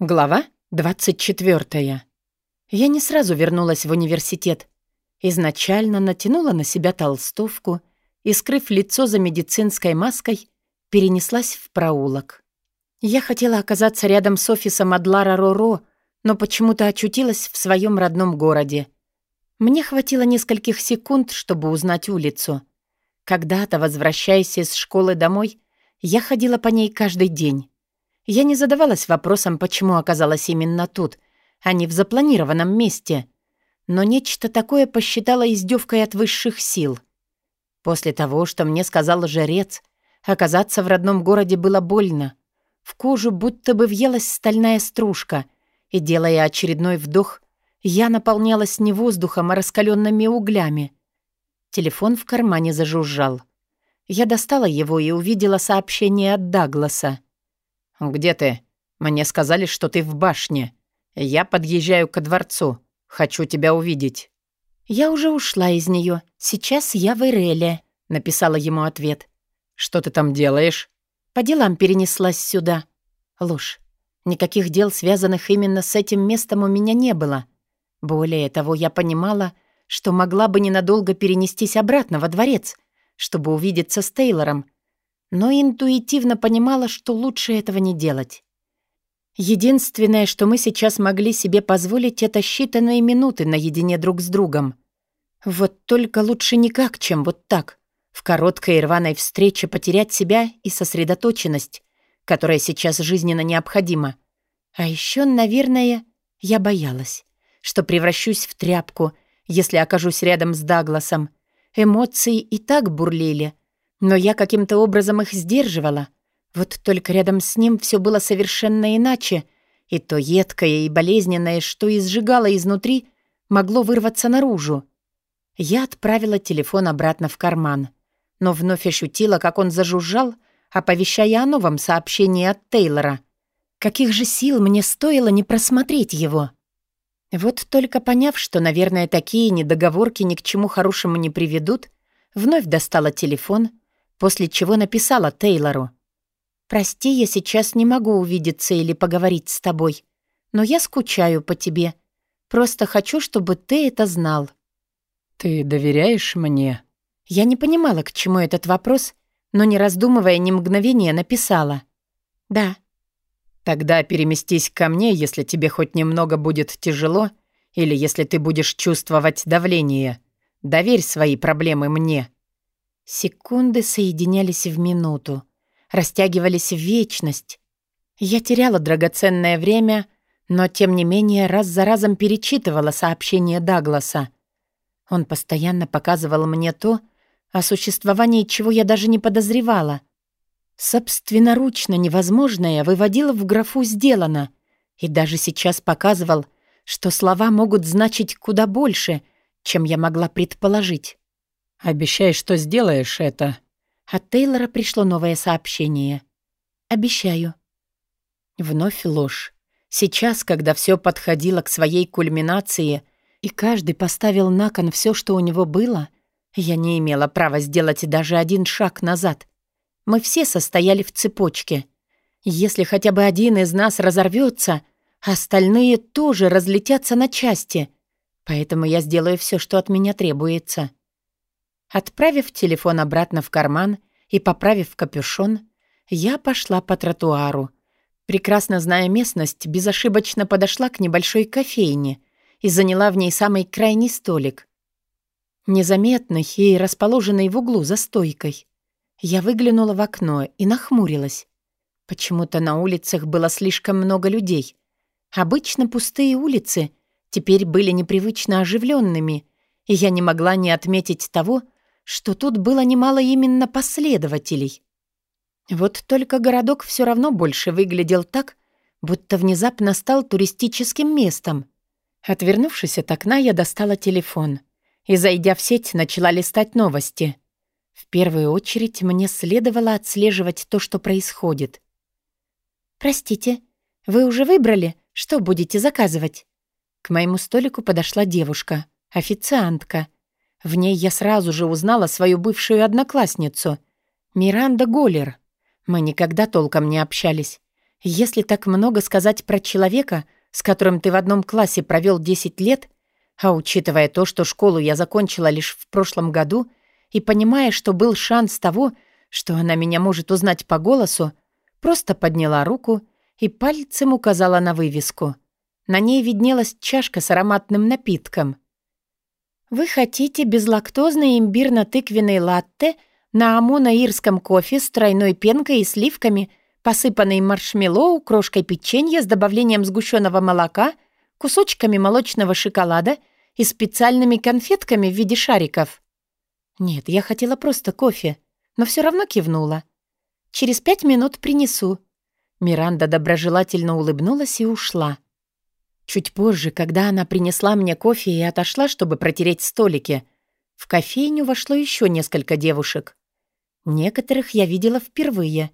Глава 24. Я не сразу вернулась в университет. Изначально натянула на себя толстовку и, скрыв лицо за медицинской маской, перенеслась в проулок. Я хотела оказаться рядом с офисом Адлара Роро, но почему-то очутилась в своем родном городе. Мне хватило нескольких секунд, чтобы узнать улицу. Когда-то, возвращаясь из школы домой, я ходила по ней каждый день. Я не задавалась вопросом, почему оказалась именно тут, а не в запланированном месте. Но нечто такое посчитала издевкой от высших сил. После того, что мне сказал жрец, оказаться в родном городе было больно. В кожу будто бы въелась стальная стружка, и, делая очередной вдох, я наполнялась не воздухом, а раскаленными углями. Телефон в кармане зажужжал. Я достала его и увидела сообщение от Дагласа. «Где ты? Мне сказали, что ты в башне. Я подъезжаю ко дворцу. Хочу тебя увидеть». «Я уже ушла из нее. Сейчас я в Иреле», — написала ему ответ. «Что ты там делаешь?» «По делам перенеслась сюда». Ложь. Никаких дел, связанных именно с этим местом, у меня не было. Более того, я понимала, что могла бы ненадолго перенестись обратно во дворец, чтобы увидеться с Тейлором, но интуитивно понимала, что лучше этого не делать. Единственное, что мы сейчас могли себе позволить, это считанные минуты наедине друг с другом. Вот только лучше никак, чем вот так, в короткой и рваной встрече потерять себя и сосредоточенность, которая сейчас жизненно необходима. А еще, наверное, я боялась, что превращусь в тряпку, если окажусь рядом с Дагласом. Эмоции и так бурлили — но я каким-то образом их сдерживала. Вот только рядом с ним все было совершенно иначе, и то едкое и болезненное, что изжигало изнутри, могло вырваться наружу. Я отправила телефон обратно в карман, но вновь ощутила, как он зажужжал, оповещая о новом сообщении от Тейлора. Каких же сил мне стоило не просмотреть его? Вот только поняв, что, наверное, такие недоговорки ни к чему хорошему не приведут, вновь достала телефон — после чего написала Тейлору. «Прости, я сейчас не могу увидеться или поговорить с тобой, но я скучаю по тебе. Просто хочу, чтобы ты это знал». «Ты доверяешь мне?» Я не понимала, к чему этот вопрос, но, не раздумывая ни мгновения, написала. «Да». «Тогда переместись ко мне, если тебе хоть немного будет тяжело, или если ты будешь чувствовать давление. Доверь свои проблемы мне». Секунды соединялись в минуту, растягивались в вечность. Я теряла драгоценное время, но, тем не менее, раз за разом перечитывала сообщение Дагласа. Он постоянно показывал мне то, о существовании чего я даже не подозревала. Собственноручно невозможное выводило в графу «сделано», и даже сейчас показывал, что слова могут значить куда больше, чем я могла предположить. «Обещай, что сделаешь это». От Тейлора пришло новое сообщение. «Обещаю». Вновь ложь. Сейчас, когда все подходило к своей кульминации, и каждый поставил на кон все, что у него было, я не имела права сделать даже один шаг назад. Мы все состояли в цепочке. Если хотя бы один из нас разорвется, остальные тоже разлетятся на части. Поэтому я сделаю все, что от меня требуется. Отправив телефон обратно в карман и поправив капюшон, я пошла по тротуару. Прекрасно зная местность, безошибочно подошла к небольшой кофейне и заняла в ней самый крайний столик. Незаметный и расположенный в углу за стойкой. Я выглянула в окно и нахмурилась. Почему-то на улицах было слишком много людей. Обычно пустые улицы теперь были непривычно оживленными, и я не могла не отметить того, что тут было немало именно последователей. Вот только городок все равно больше выглядел так, будто внезапно стал туристическим местом. Отвернувшись от окна, я достала телефон и, зайдя в сеть, начала листать новости. В первую очередь мне следовало отслеживать то, что происходит. «Простите, вы уже выбрали, что будете заказывать?» К моему столику подошла девушка, официантка, в ней я сразу же узнала свою бывшую одноклассницу, Миранда Голлер. Мы никогда толком не общались. Если так много сказать про человека, с которым ты в одном классе провел 10 лет, а учитывая то, что школу я закончила лишь в прошлом году, и понимая, что был шанс того, что она меня может узнать по голосу, просто подняла руку и пальцем указала на вывеску. На ней виднелась чашка с ароматным напитком. «Вы хотите безлактозный имбирно-тыквенный латте на амоно-ирском кофе с тройной пенкой и сливками, посыпанный маршмеллоу, крошкой печенья с добавлением сгущенного молока, кусочками молочного шоколада и специальными конфетками в виде шариков?» «Нет, я хотела просто кофе, но все равно кивнула. Через пять минут принесу». Миранда доброжелательно улыбнулась и ушла. Чуть позже, когда она принесла мне кофе и отошла, чтобы протереть столики, в кофейню вошло еще несколько девушек. Некоторых я видела впервые,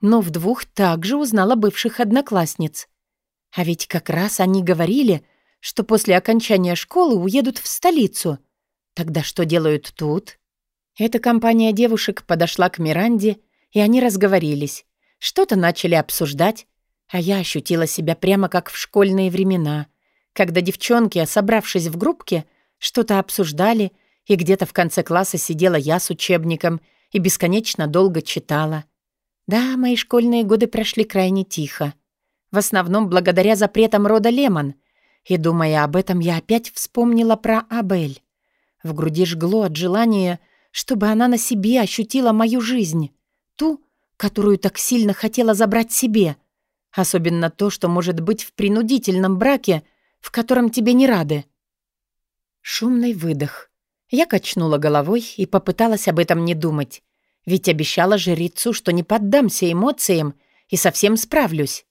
но в двух также узнала бывших одноклассниц. А ведь как раз они говорили, что после окончания школы уедут в столицу. Тогда что делают тут? Эта компания девушек подошла к Миранде, и они разговорились. Что-то начали обсуждать, а я ощутила себя прямо как в школьные времена, когда девчонки, собравшись в группке, что-то обсуждали, и где-то в конце класса сидела я с учебником и бесконечно долго читала. Да, мои школьные годы прошли крайне тихо. В основном благодаря запретам рода Лемон. И, думая об этом, я опять вспомнила про Абель. В груди жгло от желания — чтобы она на себе ощутила мою жизнь, ту, которую так сильно хотела забрать себе. Особенно то, что может быть в принудительном браке, в котором тебе не рады. Шумный выдох. Я качнула головой и попыталась об этом не думать, ведь обещала жрицу, что не поддамся эмоциям и совсем справлюсь.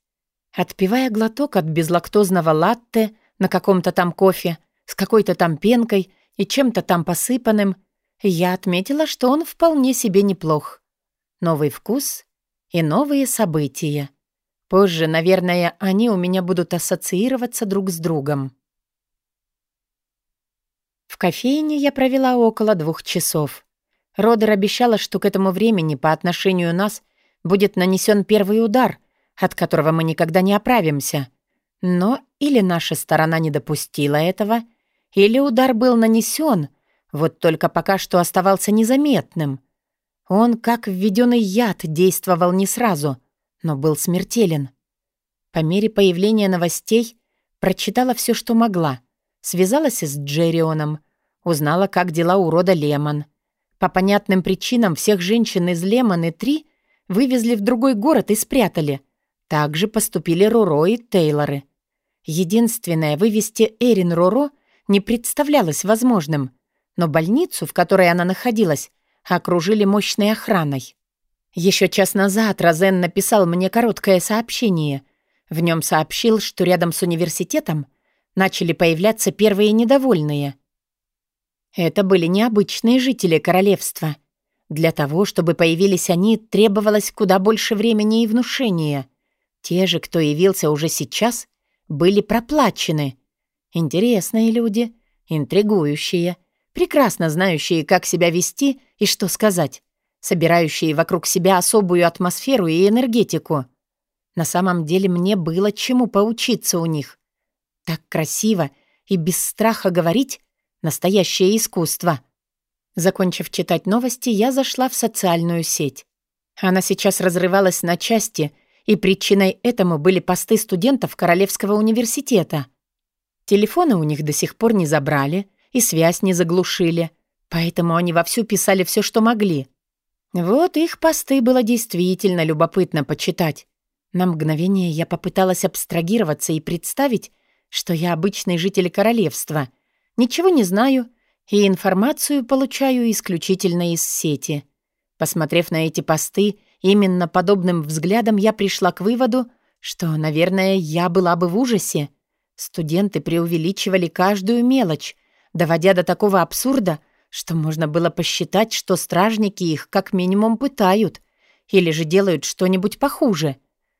Отпивая глоток от безлактозного латте на каком-то там кофе, с какой-то там пенкой и чем-то там посыпанным, я отметила, что он вполне себе неплох. Новый вкус и новые события. Позже, наверное, они у меня будут ассоциироваться друг с другом. В кофейне я провела около двух часов. Родер обещала, что к этому времени по отношению нас будет нанесен первый удар, от которого мы никогда не оправимся. Но или наша сторона не допустила этого, или удар был нанесен — вот только пока что оставался незаметным. Он, как введенный яд, действовал не сразу, но был смертелен. По мере появления новостей прочитала все, что могла. Связалась с Джерионом, узнала, как дела у рода Лемон. По понятным причинам всех женщин из Лемоны-3 вывезли в другой город и спрятали. Также поступили Руро и Тейлоры. Единственное, вывести Эрин Руро не представлялось возможным — но больницу, в которой она находилась, окружили мощной охраной. Еще час назад Розен написал мне короткое сообщение. В нем сообщил, что рядом с университетом начали появляться первые недовольные. Это были необычные жители королевства. Для того, чтобы появились они, требовалось куда больше времени и внушения. Те же, кто явился уже сейчас, были проплачены. Интересные люди, интригующие — прекрасно знающие, как себя вести и что сказать, собирающие вокруг себя особую атмосферу и энергетику. На самом деле мне было чему поучиться у них. Так красиво и без страха говорить — настоящее искусство. Закончив читать новости, я зашла в социальную сеть. Она сейчас разрывалась на части, и причиной этому были посты студентов Королевского университета. Телефоны у них до сих пор не забрали — и связь не заглушили, поэтому они вовсю писали все, что могли. Вот их посты было действительно любопытно почитать. На мгновение я попыталась абстрагироваться и представить, что я обычный житель королевства. Ничего не знаю и информацию получаю исключительно из сети. Посмотрев на эти посты, именно подобным взглядом я пришла к выводу, что, наверное, я была бы в ужасе. Студенты преувеличивали каждую мелочь, доводя до такого абсурда, что можно было посчитать, что стражники их как минимум пытают или же делают что-нибудь похуже.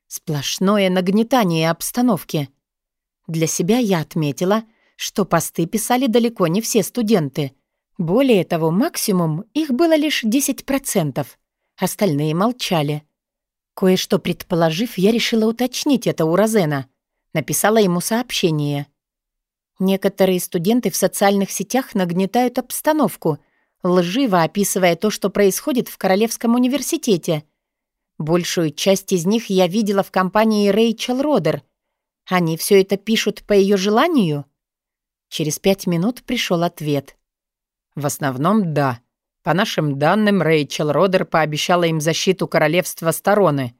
Сплошное нагнетание обстановки. Для себя я отметила, что посты писали далеко не все студенты. Более того, максимум их было лишь 10%. Остальные молчали. Кое-что предположив, я решила уточнить это у Розена. Написала ему сообщение. Некоторые студенты в социальных сетях нагнетают обстановку, лживо описывая то, что происходит в Королевском университете. Большую часть из них я видела в компании Рэйчел Родер. Они все это пишут по ее желанию? Через пять минут пришел ответ. В основном, да. По нашим данным, Рэйчел Родер пообещала им защиту королевства стороны.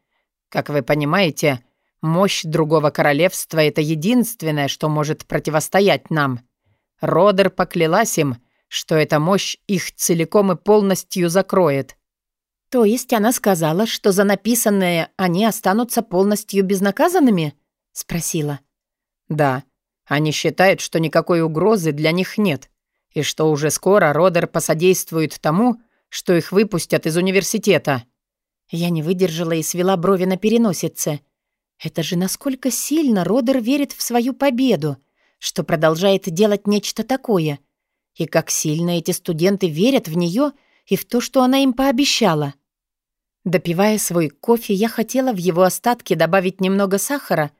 Как вы понимаете, мощь другого королевства — это единственное, что может противостоять нам. Родер поклялась им, что эта мощь их целиком и полностью закроет. То есть она сказала, что за написанное они останутся полностью безнаказанными? Спросила. Да. Они считают, что никакой угрозы для них нет и что уже скоро Родер посодействует тому, что их выпустят из университета». Я не выдержала и свела брови на переносице. Это же насколько сильно Родер верит в свою победу, что продолжает делать нечто такое. И как сильно эти студенты верят в нее и в то, что она им пообещала. Допивая свой кофе, я хотела в его остатки добавить немного сахара,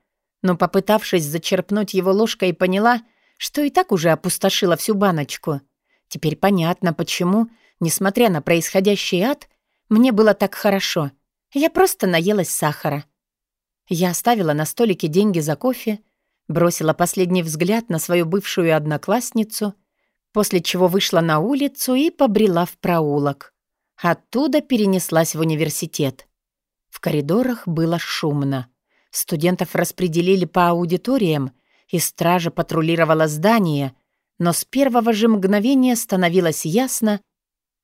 но, попытавшись зачерпнуть его ложкой, поняла, что и так уже опустошила всю баночку. Теперь понятно, почему, несмотря на происходящий ад, мне было так хорошо. Я просто наелась сахара. Я оставила на столике деньги за кофе, бросила последний взгляд на свою бывшую одноклассницу, после чего вышла на улицу и побрела в проулок. Оттуда перенеслась в университет. В коридорах было шумно. Студентов распределили по аудиториям, и стража патрулировала здание, но с первого же мгновения становилось ясно,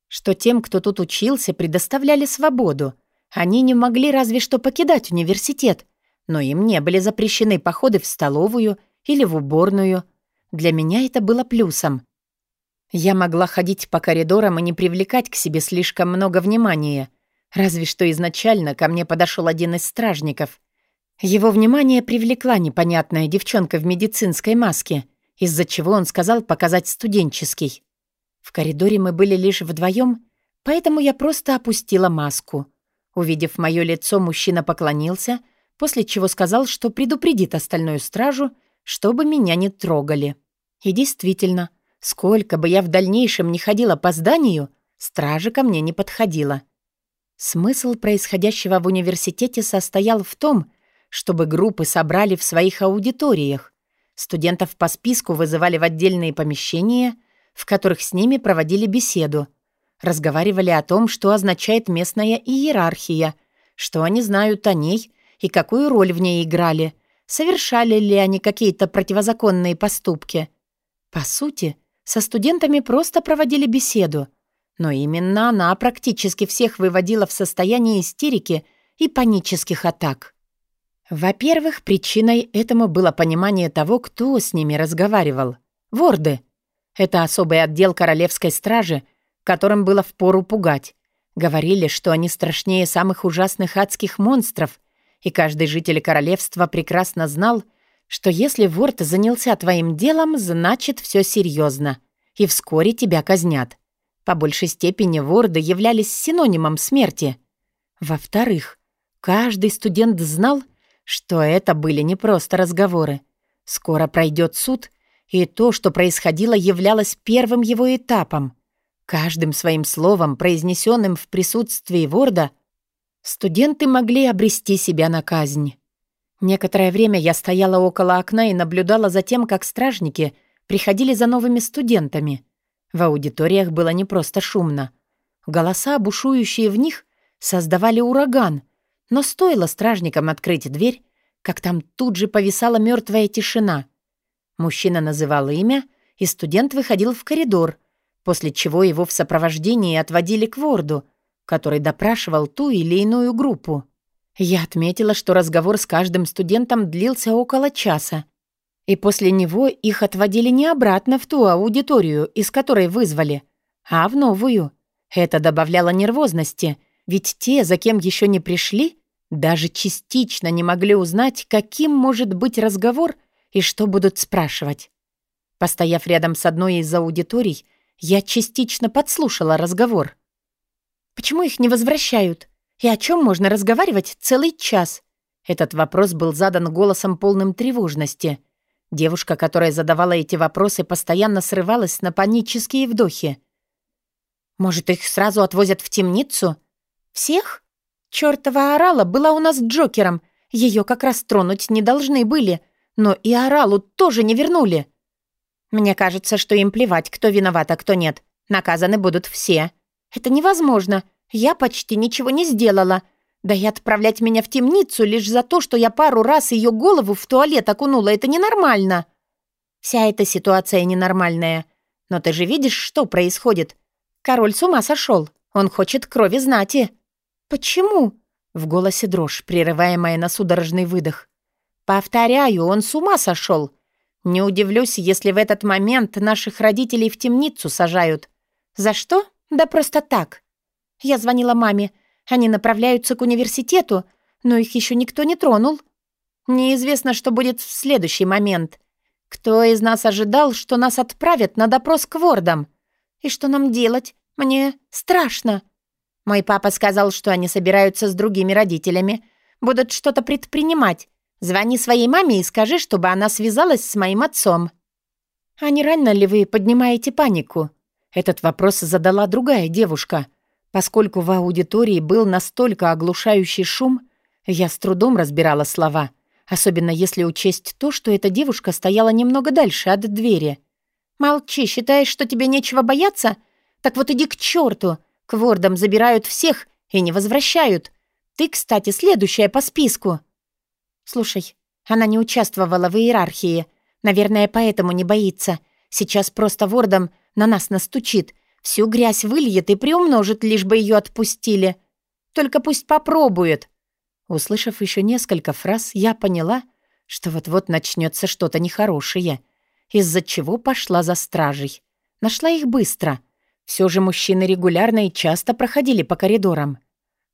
что тем, кто тут учился, предоставляли свободу. Они не могли разве что покидать университет, но им не были запрещены походы в столовую или в уборную. Для меня это было плюсом. Я могла ходить по коридорам и не привлекать к себе слишком много внимания. Разве что изначально ко мне подошел один из стражников. Его внимание привлекла непонятная девчонка в медицинской маске, из-за чего он сказал показать студенческий. В коридоре мы были лишь вдвоем, поэтому я просто опустила маску. Увидев мое лицо, мужчина поклонился, после чего сказал, что предупредит остальную стражу, чтобы меня не трогали. И действительно, сколько бы я в дальнейшем не ходила по зданию, стража ко мне не подходила. Смысл происходящего в университете состоял в том, чтобы группы собрали в своих аудиториях. Студентов по списку вызывали в отдельные помещения, в которых с ними проводили беседу. Разговаривали о том, что означает местная иерархия, что они знают о ней и какую роль в ней играли, совершали ли они какие-то противозаконные поступки. По сути, со студентами просто проводили беседу, но именно она практически всех выводила в состояние истерики и панических атак. Во-первых, причиной этому было понимание того, кто с ними разговаривал. Ворды. Это особый отдел королевской стражи, которым было впору пугать. Говорили, что они страшнее самых ужасных адских монстров, и каждый житель королевства прекрасно знал, что если ворд занялся твоим делом, значит, все серьезно, и вскоре тебя казнят. По большей степени ворды являлись синонимом смерти. Во-вторых, каждый студент знал, что это были не просто разговоры. Скоро пройдет суд, и то, что происходило, являлось первым его этапом. Каждым своим словом, произнесенным в присутствии Ворда, студенты могли обрести себя на казнь. Некоторое время я стояла около окна и наблюдала за тем, как стражники приходили за новыми студентами. В аудиториях было не просто шумно. Голоса, бушующие в них, создавали ураган, но стоило стражникам открыть дверь, как там тут же повисала мертвая тишина. Мужчина называл имя, и студент выходил в коридор, после чего его в сопровождении отводили к ворду, который допрашивал ту или иную группу. Я отметила, что разговор с каждым студентом длился около часа, и после него их отводили не обратно в ту аудиторию, из которой вызвали, а в новую. Это добавляло нервозности, ведь те, за кем еще не пришли, даже частично не могли узнать, каким может быть разговор и что будут спрашивать. Постояв рядом с одной из аудиторий, я частично подслушала разговор. «Почему их не возвращают? И о чем можно разговаривать целый час? Этот вопрос был задан голосом полным тревожности. Девушка, которая задавала эти вопросы, постоянно срывалась на панические вдохи. «Может, их сразу отвозят в темницу? Всех? Чёртова орала была у нас Джокером. Ее как раз тронуть не должны были. Но и оралу тоже не вернули. Мне кажется, что им плевать, кто виноват, а кто нет. Наказаны будут все. Это невозможно. Я почти ничего не сделала. Да и отправлять меня в темницу лишь за то, что я пару раз ее голову в туалет окунула, это ненормально. Вся эта ситуация ненормальная. Но ты же видишь, что происходит. Король с ума сошел. Он хочет крови знати. Почему? В голосе дрожь, прерываемая на судорожный выдох. Повторяю, он с ума сошел. Не удивлюсь, если в этот момент наших родителей в темницу сажают. За что? Да просто так. Я звонила маме. Они направляются к университету, но их еще никто не тронул. Неизвестно, что будет в следующий момент. Кто из нас ожидал, что нас отправят на допрос к вордам? И что нам делать? Мне страшно. Мой папа сказал, что они собираются с другими родителями, будут что-то предпринимать. Звони своей маме и скажи, чтобы она связалась с моим отцом». «А не рано ли вы поднимаете панику?» Этот вопрос задала другая девушка. Поскольку в аудитории был настолько оглушающий шум, я с трудом разбирала слова, особенно если учесть то, что эта девушка стояла немного дальше от двери. «Молчи, считаешь, что тебе нечего бояться? Так вот иди к черту! К вордам забирают всех и не возвращают. Ты, кстати, следующая по списку». «Слушай, она не участвовала в иерархии. Наверное, поэтому не боится. Сейчас просто вордом на нас настучит. Всю грязь выльет и приумножит, лишь бы ее отпустили. Только пусть попробует». Услышав еще несколько фраз, я поняла, что вот-вот начнется что-то нехорошее, из-за чего пошла за стражей. Нашла их быстро. Все же мужчины регулярно и часто проходили по коридорам.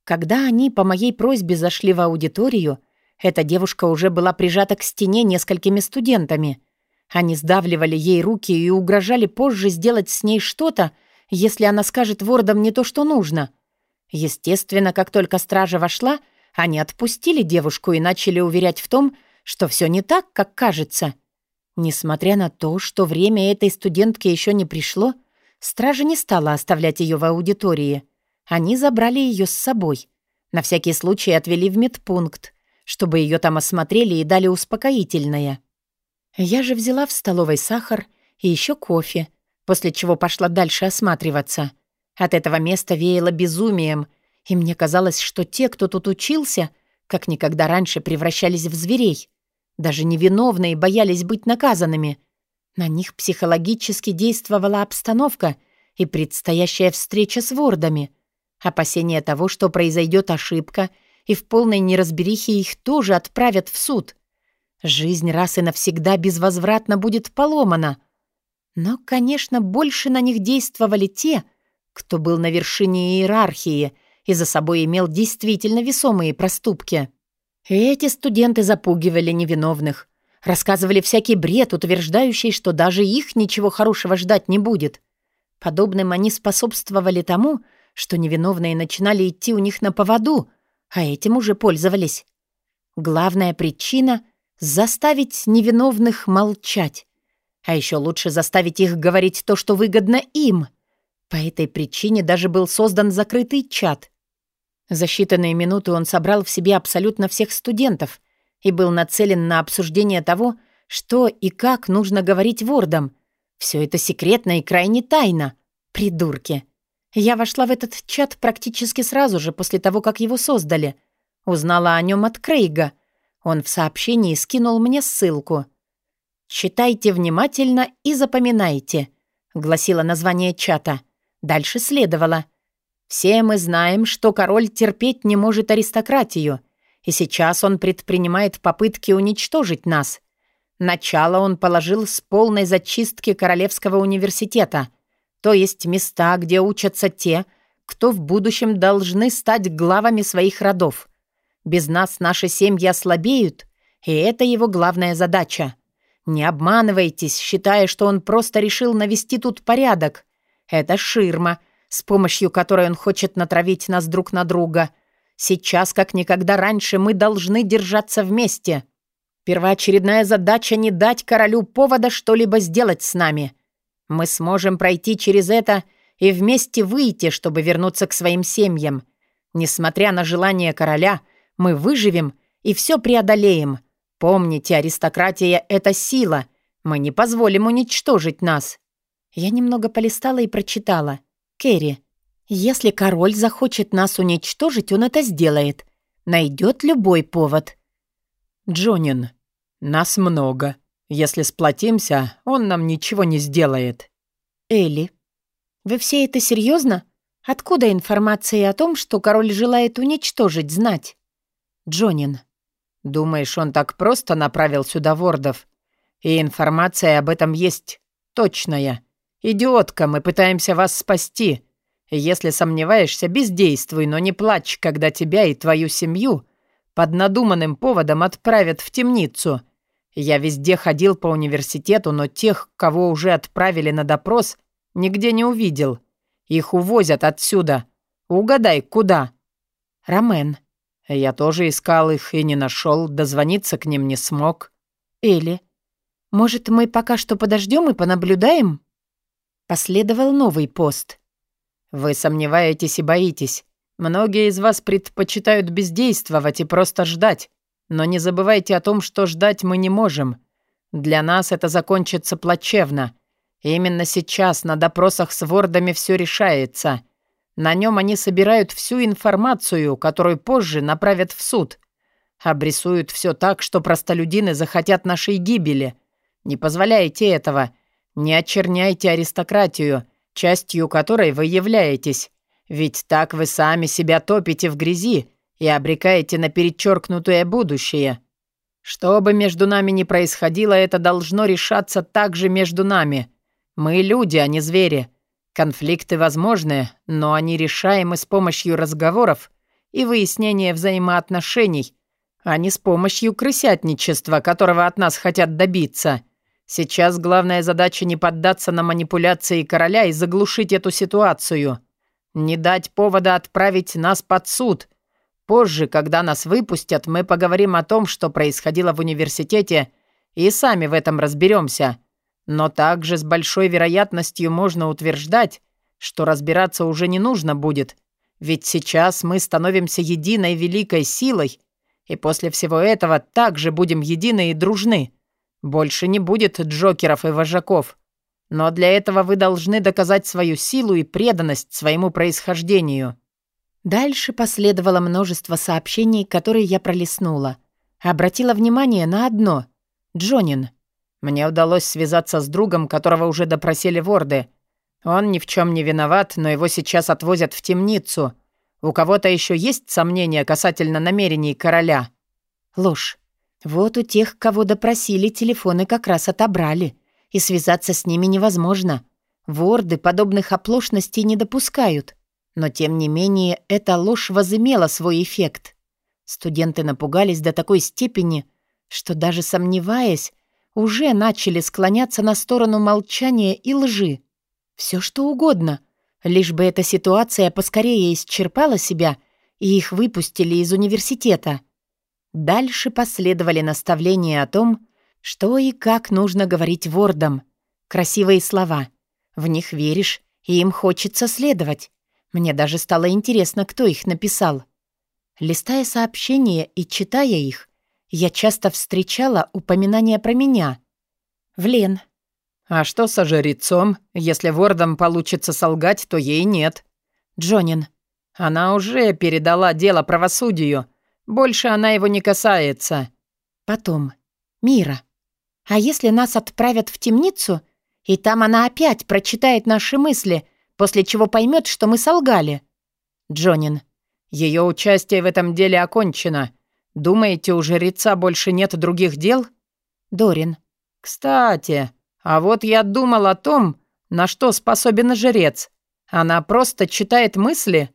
Когда они по моей просьбе зашли в аудиторию, эта девушка уже была прижата к стене несколькими студентами. Они сдавливали ей руки и угрожали позже сделать с ней что-то, если она скажет вордам не то, что нужно. Естественно, как только стража вошла, они отпустили девушку и начали уверять в том, что все не так, как кажется. Несмотря на то, что время этой студентки еще не пришло, стража не стала оставлять ее в аудитории. Они забрали ее с собой. На всякий случай отвели в медпункт чтобы ее там осмотрели и дали успокоительное. Я же взяла в столовой сахар и еще кофе, после чего пошла дальше осматриваться. От этого места веяло безумием, и мне казалось, что те, кто тут учился, как никогда раньше превращались в зверей. Даже невиновные боялись быть наказанными. На них психологически действовала обстановка и предстоящая встреча с вордами. Опасение того, что произойдет ошибка — и в полной неразберихе их тоже отправят в суд. Жизнь раз и навсегда безвозвратно будет поломана. Но, конечно, больше на них действовали те, кто был на вершине иерархии и за собой имел действительно весомые проступки. Эти студенты запугивали невиновных, рассказывали всякий бред, утверждающий, что даже их ничего хорошего ждать не будет. Подобным они способствовали тому, что невиновные начинали идти у них на поводу, а этим уже пользовались. Главная причина — заставить невиновных молчать. А еще лучше заставить их говорить то, что выгодно им. По этой причине даже был создан закрытый чат. За считанные минуты он собрал в себе абсолютно всех студентов и был нацелен на обсуждение того, что и как нужно говорить вордам. Все это секретно и крайне тайно. Придурки. Я вошла в этот чат практически сразу же после того, как его создали. Узнала о нем от Крейга. Он в сообщении скинул мне ссылку. «Читайте внимательно и запоминайте», — гласило название чата. Дальше следовало. «Все мы знаем, что король терпеть не может аристократию, и сейчас он предпринимает попытки уничтожить нас. Начало он положил с полной зачистки Королевского университета — то есть места, где учатся те, кто в будущем должны стать главами своих родов. Без нас наши семьи ослабеют, и это его главная задача. Не обманывайтесь, считая, что он просто решил навести тут порядок. Это ширма, с помощью которой он хочет натравить нас друг на друга. Сейчас, как никогда раньше, мы должны держаться вместе. Первоочередная задача — не дать королю повода что-либо сделать с нами. Мы сможем пройти через это и вместе выйти, чтобы вернуться к своим семьям. Несмотря на желание короля, мы выживем и все преодолеем. Помните, аристократия — это сила. Мы не позволим уничтожить нас. Я немного полистала и прочитала. Керри, если король захочет нас уничтожить, он это сделает. Найдет любой повод. Джонин, нас много. Если сплотимся, он нам ничего не сделает. Элли, вы все это серьезно? Откуда информация о том, что король желает уничтожить знать? Джонин, думаешь, он так просто направил сюда вордов? И информация об этом есть точная. Идиотка, мы пытаемся вас спасти. Если сомневаешься, бездействуй, но не плачь, когда тебя и твою семью под надуманным поводом отправят в темницу. Я везде ходил по университету, но тех, кого уже отправили на допрос, нигде не увидел. Их увозят отсюда. Угадай, куда?» «Ромен». «Я тоже искал их и не нашел, дозвониться к ним не смог». «Элли, может, мы пока что подождем и понаблюдаем?» Последовал новый пост. «Вы сомневаетесь и боитесь. Многие из вас предпочитают бездействовать и просто ждать. Но не забывайте о том, что ждать мы не можем. Для нас это закончится плачевно. Именно сейчас на допросах с вордами все решается. На нем они собирают всю информацию, которую позже направят в суд. Обрисуют все так, что простолюдины захотят нашей гибели. Не позволяйте этого. Не очерняйте аристократию, частью которой вы являетесь. Ведь так вы сами себя топите в грязи и обрекаете на перечеркнутое будущее. Что бы между нами ни происходило, это должно решаться также между нами. Мы люди, а не звери. Конфликты возможны, но они решаемы с помощью разговоров и выяснения взаимоотношений, а не с помощью крысятничества, которого от нас хотят добиться. Сейчас главная задача не поддаться на манипуляции короля и заглушить эту ситуацию. Не дать повода отправить нас под суд. Позже, когда нас выпустят, мы поговорим о том, что происходило в университете, и сами в этом разберемся. Но также с большой вероятностью можно утверждать, что разбираться уже не нужно будет, ведь сейчас мы становимся единой великой силой, и после всего этого также будем едины и дружны. Больше не будет джокеров и вожаков. Но для этого вы должны доказать свою силу и преданность своему происхождению». Дальше последовало множество сообщений, которые я пролистнула. Обратила внимание на одно. Джонин. Мне удалось связаться с другом, которого уже допросили ворды. Он ни в чем не виноват, но его сейчас отвозят в темницу. У кого-то еще есть сомнения касательно намерений короля?» «Ложь. Вот у тех, кого допросили, телефоны как раз отобрали, и связаться с ними невозможно. Ворды подобных оплошностей не допускают. Но, тем не менее, эта ложь возымела свой эффект. Студенты напугались до такой степени, что даже сомневаясь, уже начали склоняться на сторону молчания и лжи. Все что угодно, лишь бы эта ситуация поскорее исчерпала себя и их выпустили из университета. Дальше последовали наставления о том, что и как нужно говорить вордам. Красивые слова. В них веришь, и им хочется следовать. Мне даже стало интересно, кто их написал. Листая сообщения и читая их, я часто встречала упоминания про меня. Влен. А что со жрецом? Если вордом получится солгать, то ей нет. Джонин. Она уже передала дело правосудию. Больше она его не касается. Потом. Мира. А если нас отправят в темницу, и там она опять прочитает наши мысли, после чего поймет, что мы солгали? Джонин. Ее участие в этом деле окончено. Думаете, у жреца больше нет других дел? Дорин. Кстати, а вот я думал о том, на что способен жрец. Она просто читает мысли.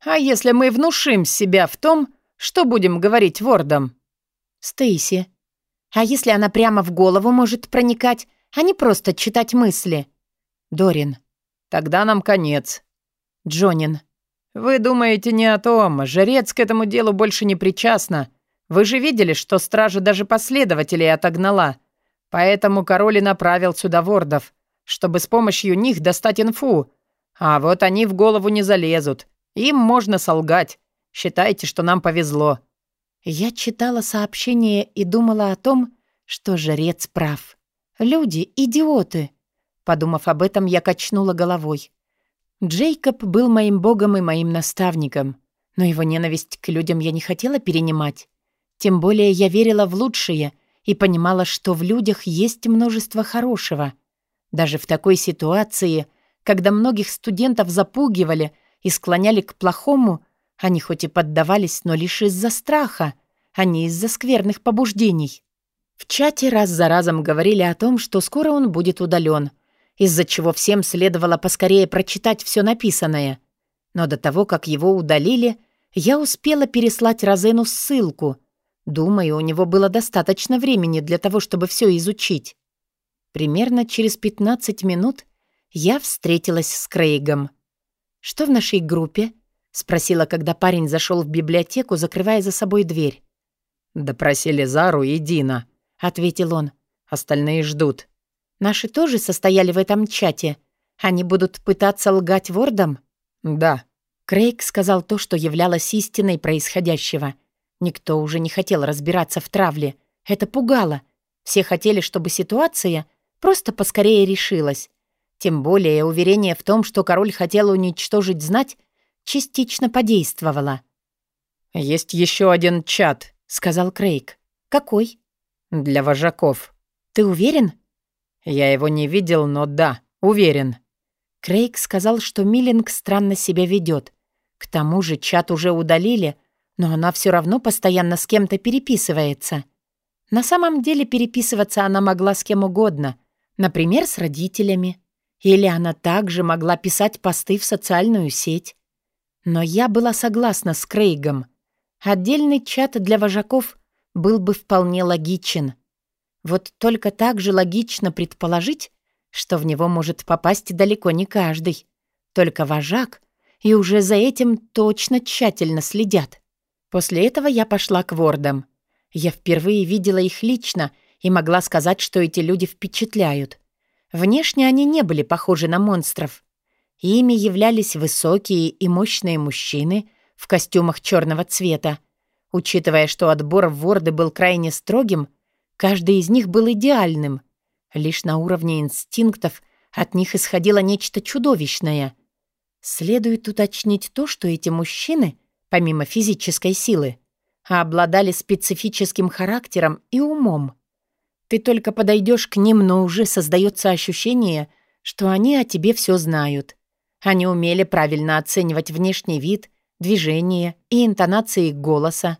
А если мы внушим себя в том, что будем говорить вордом? Стейси. А если она прямо в голову может проникать, а не просто читать мысли? Дорин. Тогда нам конец. Джонин. «Вы думаете не о том. Жрец к этому делу больше не причастна. Вы же видели, что стража даже последователей отогнала. Поэтому король и направил сюда вордов, чтобы с помощью них достать инфу. А вот они в голову не залезут. Им можно солгать. Считайте, что нам повезло». Я читала сообщение и думала о том, что жрец прав. Люди — идиоты. Подумав об этом, я качнула головой. Джейкоб был моим богом и моим наставником, но его ненависть к людям я не хотела перенимать. Тем более я верила в лучшее и понимала, что в людях есть множество хорошего. Даже в такой ситуации, когда многих студентов запугивали и склоняли к плохому, они хоть и поддавались, но лишь из-за страха, а не из-за скверных побуждений. В чате раз за разом говорили о том, что скоро он будет удален — из-за чего всем следовало поскорее прочитать все написанное. Но до того, как его удалили, я успела переслать Розену ссылку. Думаю, у него было достаточно времени для того, чтобы все изучить. Примерно через 15 минут я встретилась с Крейгом. «Что в нашей группе?» — спросила, когда парень зашел в библиотеку, закрывая за собой дверь. «Допросили Зару и Дина», — ответил он. «Остальные ждут». Наши тоже состояли в этом чате. Они будут пытаться лгать вордам? Да. Крейг сказал то, что являлось истиной происходящего. Никто уже не хотел разбираться в травле. Это пугало. Все хотели, чтобы ситуация просто поскорее решилась. Тем более уверение в том, что король хотел уничтожить знать, частично подействовало. «Есть еще один чат», — сказал Крейг. «Какой?» «Для вожаков». «Ты уверен?» «Я его не видел, но да, уверен». Крейг сказал, что Миллинг странно себя ведет. К тому же чат уже удалили, но она все равно постоянно с кем-то переписывается. На самом деле переписываться она могла с кем угодно, например, с родителями. Или она также могла писать посты в социальную сеть. Но я была согласна с Крейгом. Отдельный чат для вожаков был бы вполне логичен. Вот только так же логично предположить, что в него может попасть далеко не каждый. Только вожак, и уже за этим точно тщательно следят. После этого я пошла к вордам. Я впервые видела их лично и могла сказать, что эти люди впечатляют. Внешне они не были похожи на монстров. Ими являлись высокие и мощные мужчины в костюмах черного цвета. Учитывая, что отбор в ворды был крайне строгим, Каждый из них был идеальным. Лишь на уровне инстинктов от них исходило нечто чудовищное. Следует уточнить то, что эти мужчины, помимо физической силы, обладали специфическим характером и умом. Ты только подойдешь к ним, но уже создается ощущение, что они о тебе все знают. Они умели правильно оценивать внешний вид, движение и интонации голоса.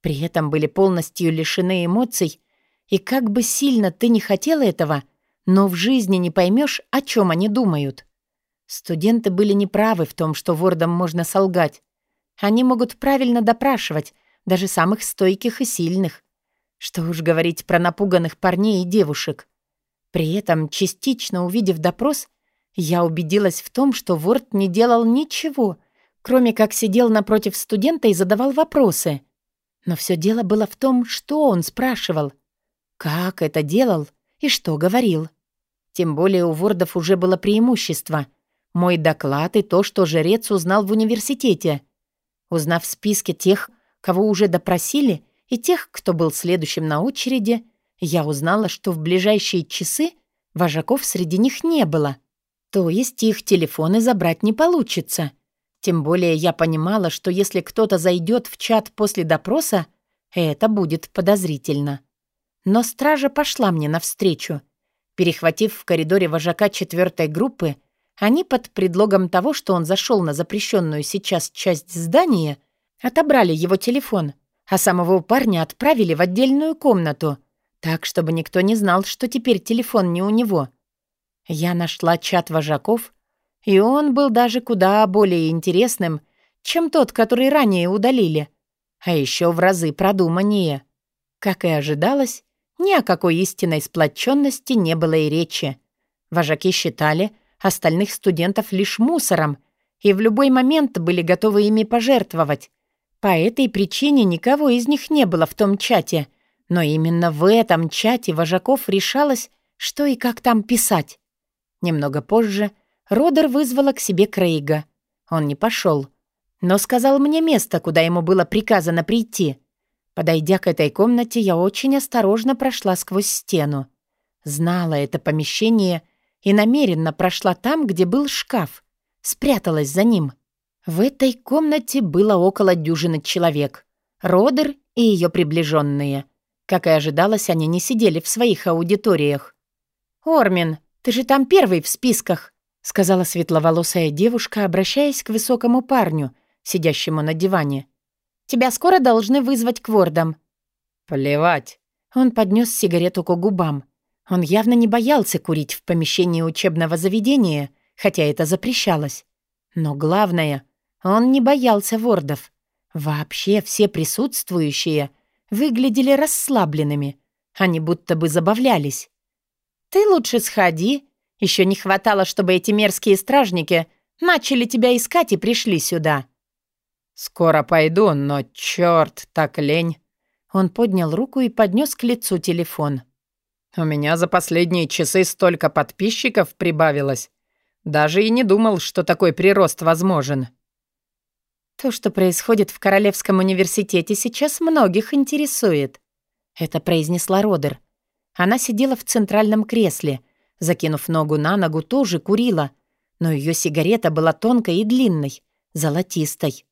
При этом были полностью лишены эмоций и как бы сильно ты не хотела этого, но в жизни не поймешь, о чем они думают. Студенты были неправы в том, что вордам можно солгать. Они могут правильно допрашивать, даже самых стойких и сильных. Что уж говорить про напуганных парней и девушек. При этом, частично увидев допрос, я убедилась в том, что Ворд не делал ничего, кроме как сидел напротив студента и задавал вопросы. Но все дело было в том, что он спрашивал. Как это делал и что говорил? Тем более у вордов уже было преимущество. Мой доклад и то, что жрец узнал в университете. Узнав в списке тех, кого уже допросили, и тех, кто был следующим на очереди, я узнала, что в ближайшие часы вожаков среди них не было. То есть их телефоны забрать не получится. Тем более я понимала, что если кто-то зайдет в чат после допроса, это будет подозрительно. Но стража пошла мне навстречу. Перехватив в коридоре вожака четвертой группы, они под предлогом того, что он зашел на запрещенную сейчас часть здания, отобрали его телефон, а самого парня отправили в отдельную комнату, так, чтобы никто не знал, что теперь телефон не у него. Я нашла чат вожаков, и он был даже куда более интересным, чем тот, который ранее удалили, а еще в разы продуманнее. Как и ожидалось, ни о какой истинной сплоченности не было и речи. Вожаки считали остальных студентов лишь мусором и в любой момент были готовы ими пожертвовать. По этой причине никого из них не было в том чате, но именно в этом чате вожаков решалось, что и как там писать. Немного позже Родер вызвала к себе Крейга. Он не пошел, но сказал мне место, куда ему было приказано прийти. Подойдя к этой комнате, я очень осторожно прошла сквозь стену. Знала это помещение и намеренно прошла там, где был шкаф. Спряталась за ним. В этой комнате было около дюжины человек. Родер и ее приближенные. Как и ожидалось, они не сидели в своих аудиториях. «Ормин, ты же там первый в списках», — сказала светловолосая девушка, обращаясь к высокому парню, сидящему на диване. «Тебя скоро должны вызвать к вордам». «Плевать». Он поднес сигарету к губам. Он явно не боялся курить в помещении учебного заведения, хотя это запрещалось. Но главное, он не боялся вордов. Вообще все присутствующие выглядели расслабленными. Они будто бы забавлялись. «Ты лучше сходи. Еще не хватало, чтобы эти мерзкие стражники начали тебя искать и пришли сюда». «Скоро пойду, но черт, так лень». Он поднял руку и поднес к лицу телефон. «У меня за последние часы столько подписчиков прибавилось. Даже и не думал, что такой прирост возможен». «То, что происходит в Королевском университете, сейчас многих интересует», — это произнесла Родер. Она сидела в центральном кресле, закинув ногу на ногу, тоже курила, но ее сигарета была тонкой и длинной, золотистой.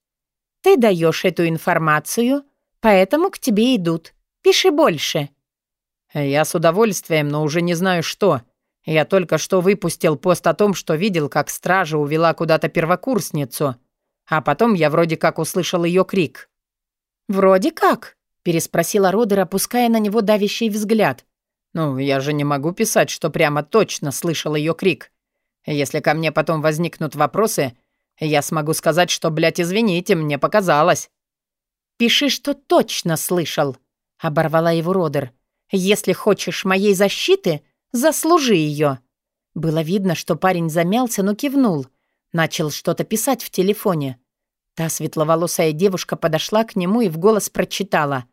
«Ты даешь эту информацию, поэтому к тебе идут. Пиши больше». «Я с удовольствием, но уже не знаю что. Я только что выпустил пост о том, что видел, как стража увела куда-то первокурсницу, а потом я вроде как услышал ее крик». «Вроде как?» — переспросила Родер, опуская на него давящий взгляд. «Ну, я же не могу писать, что прямо точно слышал ее крик. Если ко мне потом возникнут вопросы, я смогу сказать, что, блядь, извините, мне показалось». «Пиши, что точно слышал», — оборвала его Родер. «Если хочешь моей защиты, заслужи ее». Было видно, что парень замялся, но кивнул. Начал что-то писать в телефоне. Та светловолосая девушка подошла к нему и в голос прочитала.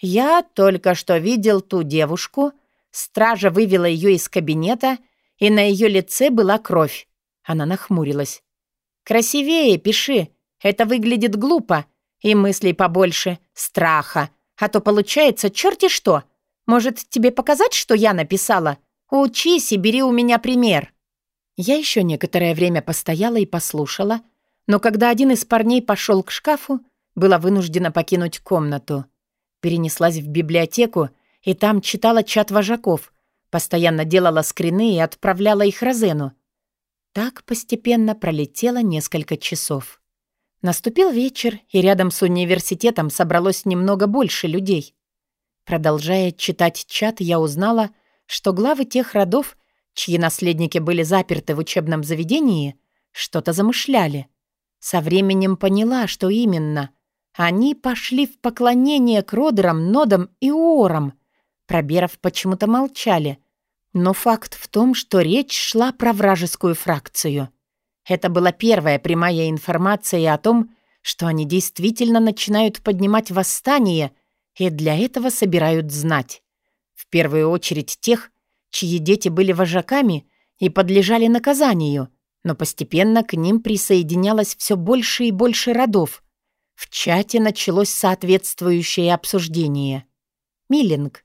«Я только что видел ту девушку. Стража вывела ее из кабинета, и на ее лице была кровь». Она нахмурилась. «Красивее пиши. Это выглядит глупо. И мыслей побольше. Страха. А то получается черти что. Может, тебе показать, что я написала? Учись и бери у меня пример». Я еще некоторое время постояла и послушала, но когда один из парней пошел к шкафу, была вынуждена покинуть комнату. Перенеслась в библиотеку и там читала чат вожаков, постоянно делала скрины и отправляла их Розену. Так постепенно пролетело несколько часов. Наступил вечер, и рядом с университетом собралось немного больше людей. Продолжая читать чат, я узнала, что главы тех родов, чьи наследники были заперты в учебном заведении, что-то замышляли. Со временем поняла, что именно. Они пошли в поклонение к Родерам, Нодам и Уорам. Проберов почему-то молчали. Но факт в том, что речь шла про вражескую фракцию. Это была первая прямая информация о том, что они действительно начинают поднимать восстание и для этого собирают знать. В первую очередь тех, чьи дети были вожаками и подлежали наказанию, но постепенно к ним присоединялось все больше и больше родов. В чате началось соответствующее обсуждение. Миллинг.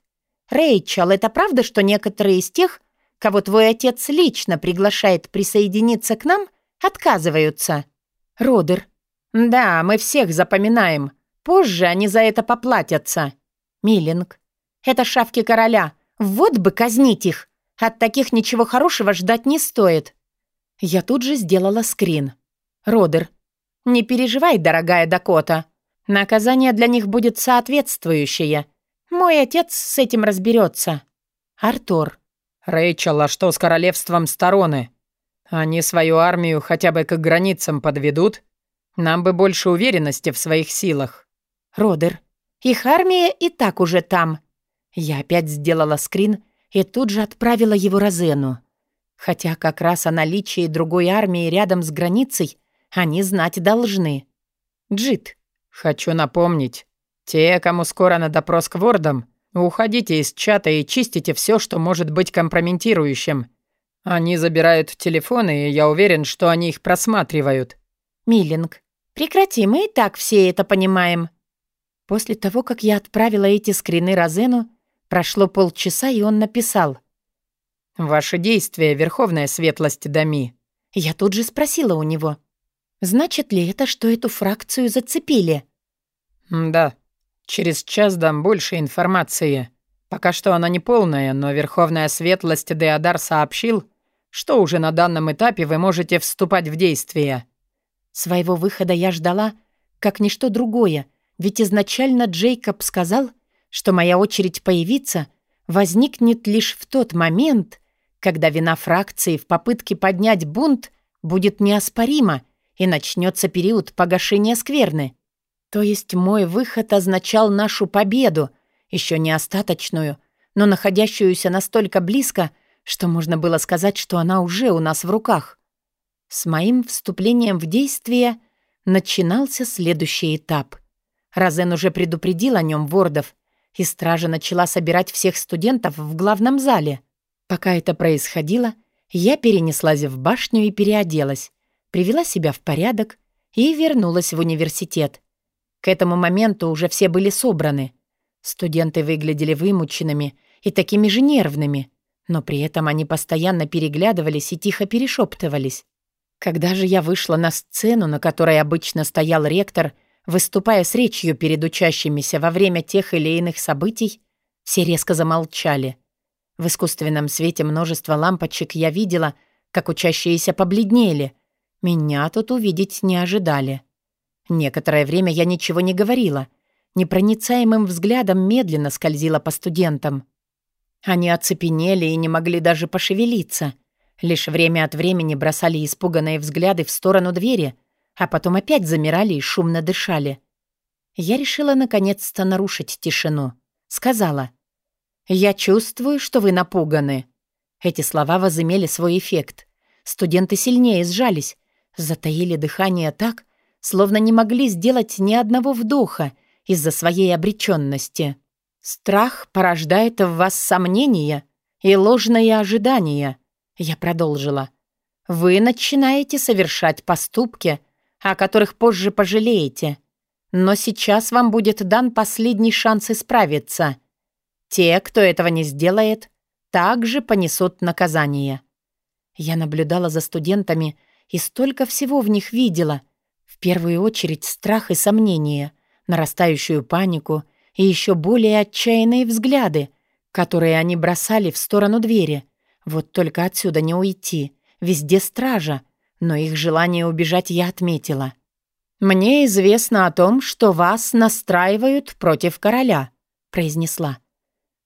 «Рэйчел, это правда, что некоторые из тех, кого твой отец лично приглашает присоединиться к нам, отказываются?» Родер. «Да, мы всех запоминаем. Позже они за это поплатятся». Миллинг. «Это шавки короля. Вот бы казнить их! От таких ничего хорошего ждать не стоит. Я тут же сделала скрин. Родер. Не переживай, дорогая Дакота. Наказание для них будет соответствующее. Мой отец с этим разберется. Артур. Рэйчел, а что с королевством стороны? Они свою армию хотя бы к границам подведут? Нам бы больше уверенности в своих силах. Родер. Их армия и так уже там. Я опять сделала скрин и тут же отправила его Розену. Хотя как раз о наличии другой армии рядом с границей Они знать должны. Джит. Хочу напомнить. Те, кому скоро на допрос к вордам, уходите из чата и чистите все, что может быть компрометирующим. Они забирают телефоны, и я уверен, что они их просматривают. Миллинг. Прекрати, мы и так все это понимаем. После того, как я отправила эти скрины Розену, прошло полчаса, и он написал. «Ваши действия, Верховная Светлость Дами». Я тут же спросила у него. «Значит ли это, что эту фракцию зацепили?» «Да. Через час дам больше информации. Пока что она не полная, но Верховная Светлость Деодар сообщил, что уже на данном этапе вы можете вступать в действие». Своего выхода я ждала, как ничто другое, ведь изначально Джейкоб сказал, что моя очередь появиться возникнет лишь в тот момент, когда вина фракции в попытке поднять бунт будет неоспорима и начнется период погашения скверны. То есть мой выход означал нашу победу, еще не остаточную, но находящуюся настолько близко, что можно было сказать, что она уже у нас в руках. С моим вступлением в действие начинался следующий этап. Розен уже предупредил о нем Вордов, и стража начала собирать всех студентов в главном зале. Пока это происходило, я перенеслась в башню и переоделась, привела себя в порядок и вернулась в университет. К этому моменту уже все были собраны. Студенты выглядели вымученными и такими же нервными, но при этом они постоянно переглядывались и тихо перешептывались. Когда же я вышла на сцену, на которой обычно стоял ректор, выступая с речью перед учащимися во время тех или иных событий, все резко замолчали. В искусственном свете множества лампочек я видела, как учащиеся побледнели. Меня тут увидеть не ожидали. Некоторое время я ничего не говорила. Непроницаемым взглядом медленно скользила по студентам. Они оцепенели и не могли даже пошевелиться — Лишь время от времени бросали испуганные взгляды в сторону двери, а потом опять замирали и шумно дышали. Я решила наконец-то нарушить тишину. Сказала. «Я чувствую, что вы напуганы». Эти слова возымели свой эффект. Студенты сильнее сжались, затаили дыхание так, словно не могли сделать ни одного вдоха из-за своей обреченности. Страх порождает в вас сомнения и ложные ожидания. Я продолжила. «Вы начинаете совершать поступки, о которых позже пожалеете. Но сейчас вам будет дан последний шанс исправиться. Те, кто этого не сделает, также понесут наказание». Я наблюдала за студентами и столько всего в них видела. В первую очередь страх и сомнения, нарастающую панику и еще более отчаянные взгляды, которые они бросали в сторону двери — вот только отсюда не уйти. Везде стража. Но их желание убежать я отметила. «Мне известно о том, что вас настраивают против короля», — произнесла.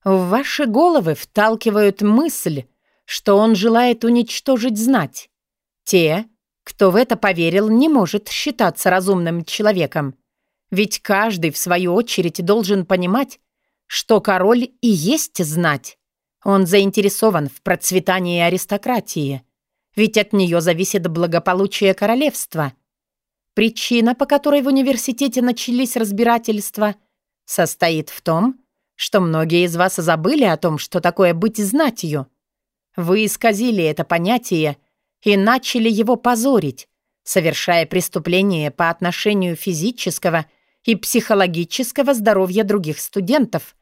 «В ваши головы вталкивают мысль, что он желает уничтожить знать. Те, кто в это поверил, не может считаться разумным человеком. Ведь каждый, в свою очередь, должен понимать, что король и есть знать. Он заинтересован в процветании аристократии, ведь от нее зависит благополучие королевства. Причина, по которой в университете начались разбирательства, состоит в том, что многие из вас забыли о том, что такое быть знатью. Вы исказили это понятие и начали его позорить, совершая преступления по отношению физического и психологического здоровья других студентов,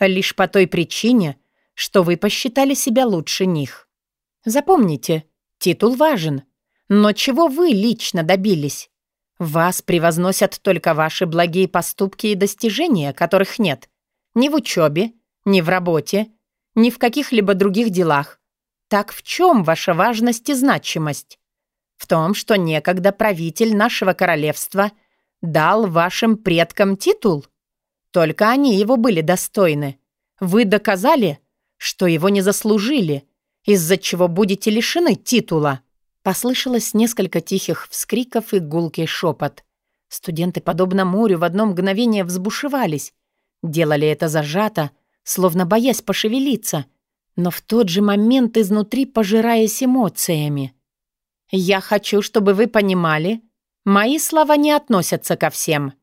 лишь по той причине, что вы посчитали себя лучше них. Запомните, титул важен. Но чего вы лично добились? Вас превозносят только ваши благие поступки и достижения, которых нет. Ни в учебе, ни в работе, ни в каких-либо других делах. Так в чем ваша важность и значимость? В том, что некогда правитель нашего королевства дал вашим предкам титул? Только они его были достойны. Вы доказали, что его не заслужили, из-за чего будете лишены титула». Послышалось несколько тихих вскриков и гулкий шепот. Студенты, подобно морю, в одно мгновение взбушевались. Делали это зажато, словно боясь пошевелиться, но в тот же момент изнутри пожираясь эмоциями. «Я хочу, чтобы вы понимали, Мои слова не относятся ко всем.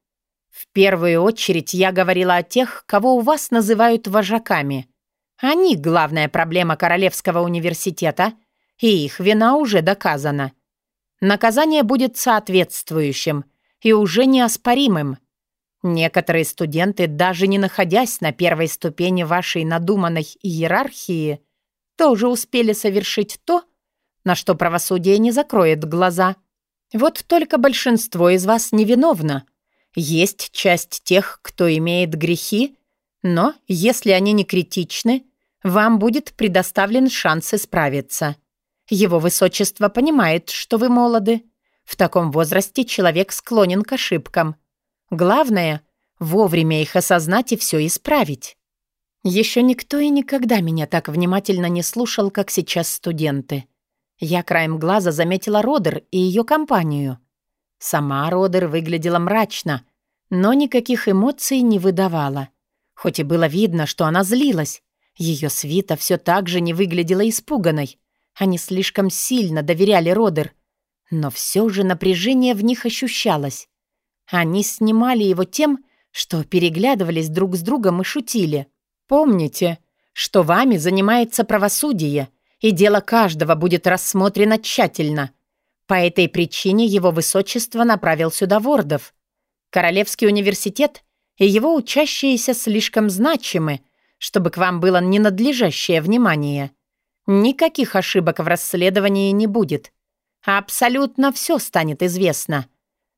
В первую очередь я говорила о тех, кого у вас называют вожаками. Они — главная проблема Королевского университета, и их вина уже доказана. Наказание будет соответствующим и уже неоспоримым. Некоторые студенты, даже не находясь на первой ступени вашей надуманной иерархии, тоже успели совершить то, на что правосудие не закроет глаза. Вот только большинство из вас невиновно. Есть часть тех, кто имеет грехи, но, если они не критичны, вам будет предоставлен шанс исправиться. Его высочество понимает, что вы молоды. В таком возрасте человек склонен к ошибкам. Главное — вовремя их осознать и все исправить. Еще никто и никогда меня так внимательно не слушал, как сейчас студенты. Я краем глаза заметила Родер и ее компанию. Сама Родер выглядела мрачно, но никаких эмоций не выдавала. Хоть и было видно, что она злилась, ее свита все так же не выглядела испуганной. Они слишком сильно доверяли Родер, но все же напряжение в них ощущалось. Они снимали его тем, что переглядывались друг с другом и шутили. Помните, что вами занимается правосудие, и дело каждого будет рассмотрено тщательно. По этой причине его высочество направил сюда вордов. Королевский университет и его учащиеся слишком значимы, чтобы к вам было ненадлежащее внимание. Никаких ошибок в расследовании не будет. Абсолютно все станет известно.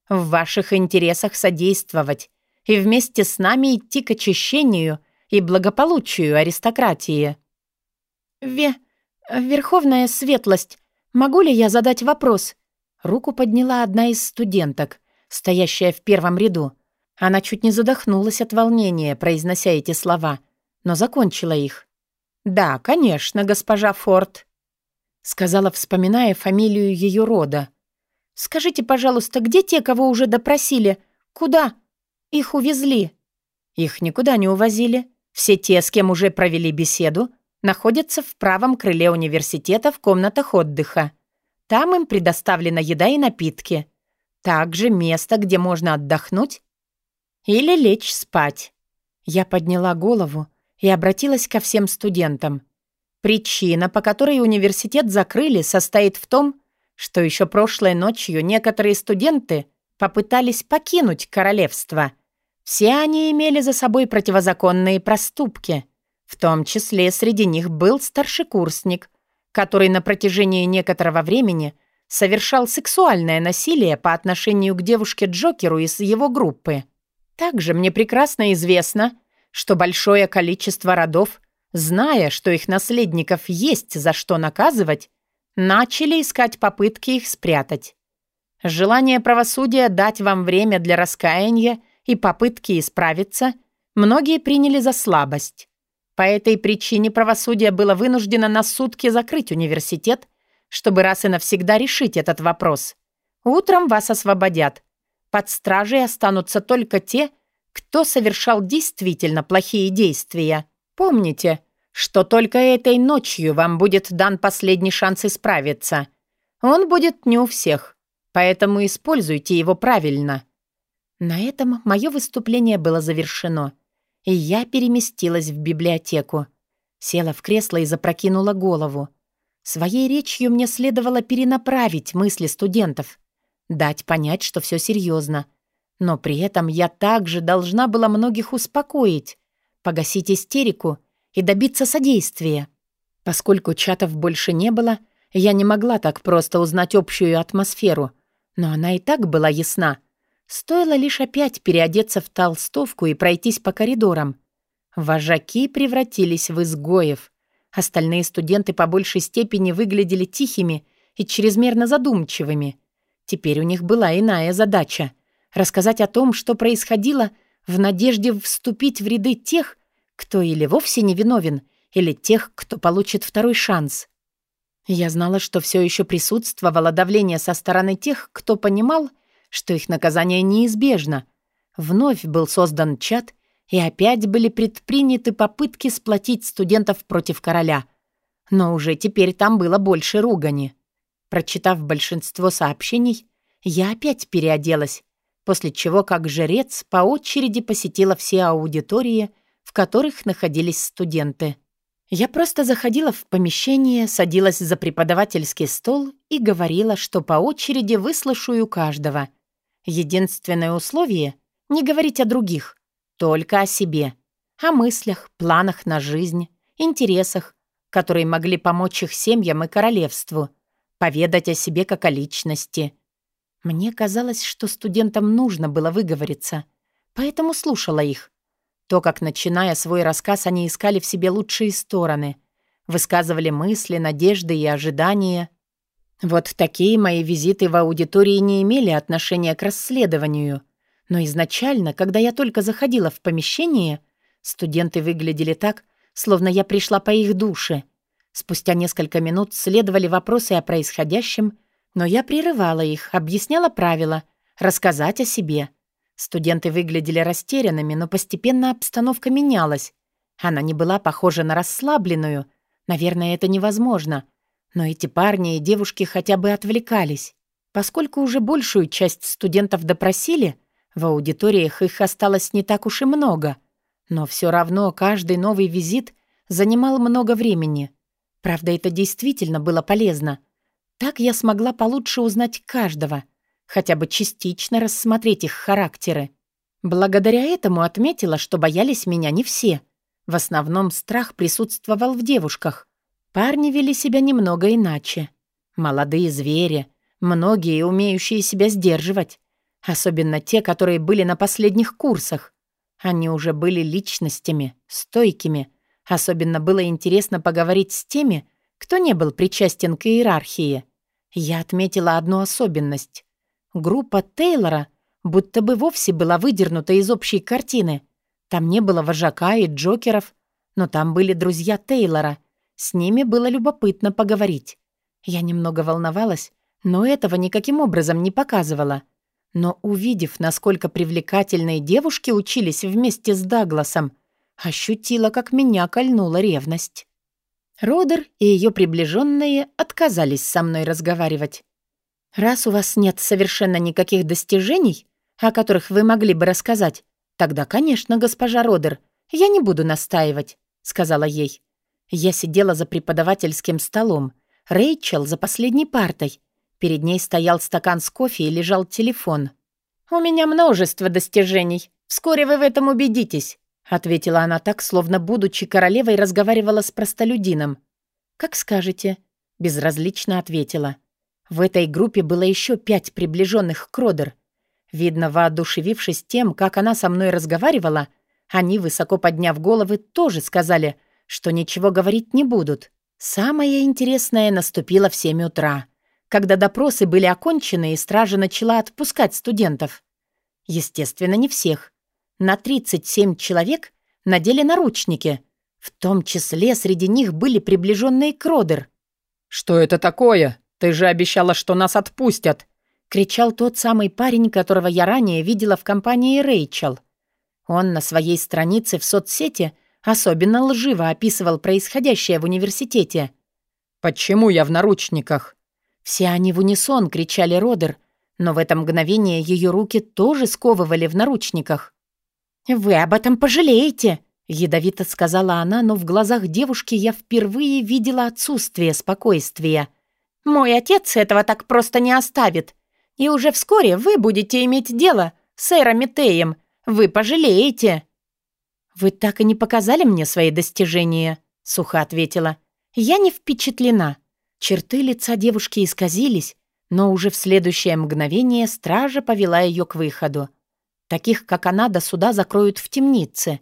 В ваших интересах содействовать и вместе с нами идти к очищению и благополучию аристократии. «Ве... Верховная светлость, могу ли я задать вопрос?» Руку подняла одна из студенток, стоящая в первом ряду. Она чуть не задохнулась от волнения, произнося эти слова, но закончила их. «Да, конечно, госпожа Форд», — сказала, вспоминая фамилию ее рода. «Скажите, пожалуйста, где те, кого уже допросили? Куда? Их увезли?» «Их никуда не увозили. Все те, с кем уже провели беседу, находятся в правом крыле университета в комнатах отдыха. Там им предоставлена еда и напитки. Также место, где можно отдохнуть или лечь спать. Я подняла голову и обратилась ко всем студентам. Причина, по которой университет закрыли, состоит в том, что еще прошлой ночью некоторые студенты попытались покинуть королевство — все они имели за собой противозаконные проступки. В том числе среди них был старшекурсник, который на протяжении некоторого времени совершал сексуальное насилие по отношению к девушке-Джокеру из его группы. Также мне прекрасно известно, что большое количество родов, зная, что их наследников есть за что наказывать, начали искать попытки их спрятать. Желание правосудия дать вам время для раскаяния и попытки исправиться многие приняли за слабость. По этой причине правосудие было вынуждено на сутки закрыть университет, чтобы раз и навсегда решить этот вопрос. Утром вас освободят. Под стражей останутся только те, кто совершал действительно плохие действия. Помните, что только этой ночью вам будет дан последний шанс исправиться. Он будет не у всех, поэтому используйте его правильно. На этом мое выступление было завершено, и я переместилась в библиотеку. Села в кресло и запрокинула голову. Своей речью мне следовало перенаправить мысли студентов, дать понять, что все серьезно. Но при этом я также должна была многих успокоить, погасить истерику и добиться содействия. Поскольку чатов больше не было, я не могла так просто узнать общую атмосферу, но она и так была ясна — Стоило лишь опять переодеться в толстовку и пройтись по коридорам. Вожаки превратились в изгоев. Остальные студенты по большей степени выглядели тихими и чрезмерно задумчивыми. Теперь у них была иная задача — рассказать о том, что происходило, в надежде вступить в ряды тех, кто или вовсе не виновен, или тех, кто получит второй шанс. Я знала, что все еще присутствовало давление со стороны тех, кто понимал, что их наказание неизбежно. Вновь был создан чат, и опять были предприняты попытки сплотить студентов против короля. Но уже теперь там было больше ругани. Прочитав большинство сообщений, я опять переоделась, после чего, как жрец, по очереди посетила все аудитории, которых находились студенты. Я просто заходила в помещение, садилась за преподавательский стол и говорила, что по очереди выслушаю каждого. Единственное условие — не говорить о других, только о себе, о мыслях, планах на жизнь, интересах, которые могли помочь их семьям и королевству, поведать о себе как о личности. Мне казалось, что студентам нужно было выговориться, поэтому слушала их. То, как, начиная свой рассказ, они искали в себе лучшие стороны, высказывали мысли, надежды и ожидания. Вот такие мои визиты в аудитории не имели отношения к расследованию. Но изначально, когда я только заходила в помещение, студенты выглядели так, словно я пришла по их душе. Спустя несколько минут следовали вопросы о происходящем, но я прерывала их, объясняла правила, рассказать о себе — Студенты выглядели растерянными, но постепенно обстановка менялась. Она не была похожа на расслабленную. Наверное, это невозможно. Но эти парни и девушки хотя бы отвлекались. Поскольку уже большую часть студентов допросили, в аудиториях их осталось не так уж и много. Но все равно каждый новый визит занимал много времени. Правда, это действительно было полезно. Так я смогла получше узнать каждого — хотя бы частично рассмотреть их характеры. Благодаря этому отметила, что боялись меня не все. В основном страх присутствовал в девушках. Парни вели себя немного иначе. Молодые звери, многие умеющие себя сдерживать. Особенно те, которые были на последних курсах. Они уже были личностями, стойкими. Особенно было интересно поговорить с теми, кто не был причастен к иерархии. Я отметила одну особенность. Группа Тейлора будто бы вовсе была выдернута из общей картины. Там не было вожака и джокеров, но там были друзья Тейлора. С ними было любопытно поговорить. Я немного волновалась, но этого никаким образом не показывала. Но увидев, насколько привлекательные девушки учились вместе с Дагласом, ощутила, как меня кольнула ревность. Родер и ее приближенные отказались со мной разговаривать. «Раз у вас нет совершенно никаких достижений, о которых вы могли бы рассказать, тогда, конечно, госпожа Родер, я не буду настаивать», — сказала ей. Я сидела за преподавательским столом, Рэйчел за последней партой. Перед ней стоял стакан с кофе и лежал телефон. «У меня множество достижений. Вскоре вы в этом убедитесь», — ответила она так, словно, будучи королевой, разговаривала с простолюдином. «Как скажете», — безразлично ответила. В этой группе было еще пять приближенных к Родер. Видно, воодушевившись тем, как она со мной разговаривала, они, высоко подняв головы, тоже сказали, что ничего говорить не будут. Самое интересное наступило в семь утра, когда допросы были окончены и стража начала отпускать студентов. Естественно, не всех. На 37 человек надели наручники. В том числе среди них были приближенные к Родер. «Что это такое?» «Ты же обещала, что нас отпустят!» — кричал тот самый парень, которого я ранее видела в компании Рэйчел. Он на своей странице в соцсети особенно лживо описывал происходящее в университете. «Почему я в наручниках?» Все они в унисон кричали Родер, но в это мгновение ее руки тоже сковывали в наручниках. «Вы об этом пожалеете!» — ядовито сказала она, но в глазах девушки я впервые видела отсутствие спокойствия — мой отец этого так просто не оставит. И уже вскоре вы будете иметь дело с Эромитеем. Вы пожалеете». «Вы так и не показали мне свои достижения», — сухо ответила. «Я не впечатлена». Черты лица девушки исказились, но уже в следующее мгновение стража повела ее к выходу. Таких, как она, до суда закроют в темнице.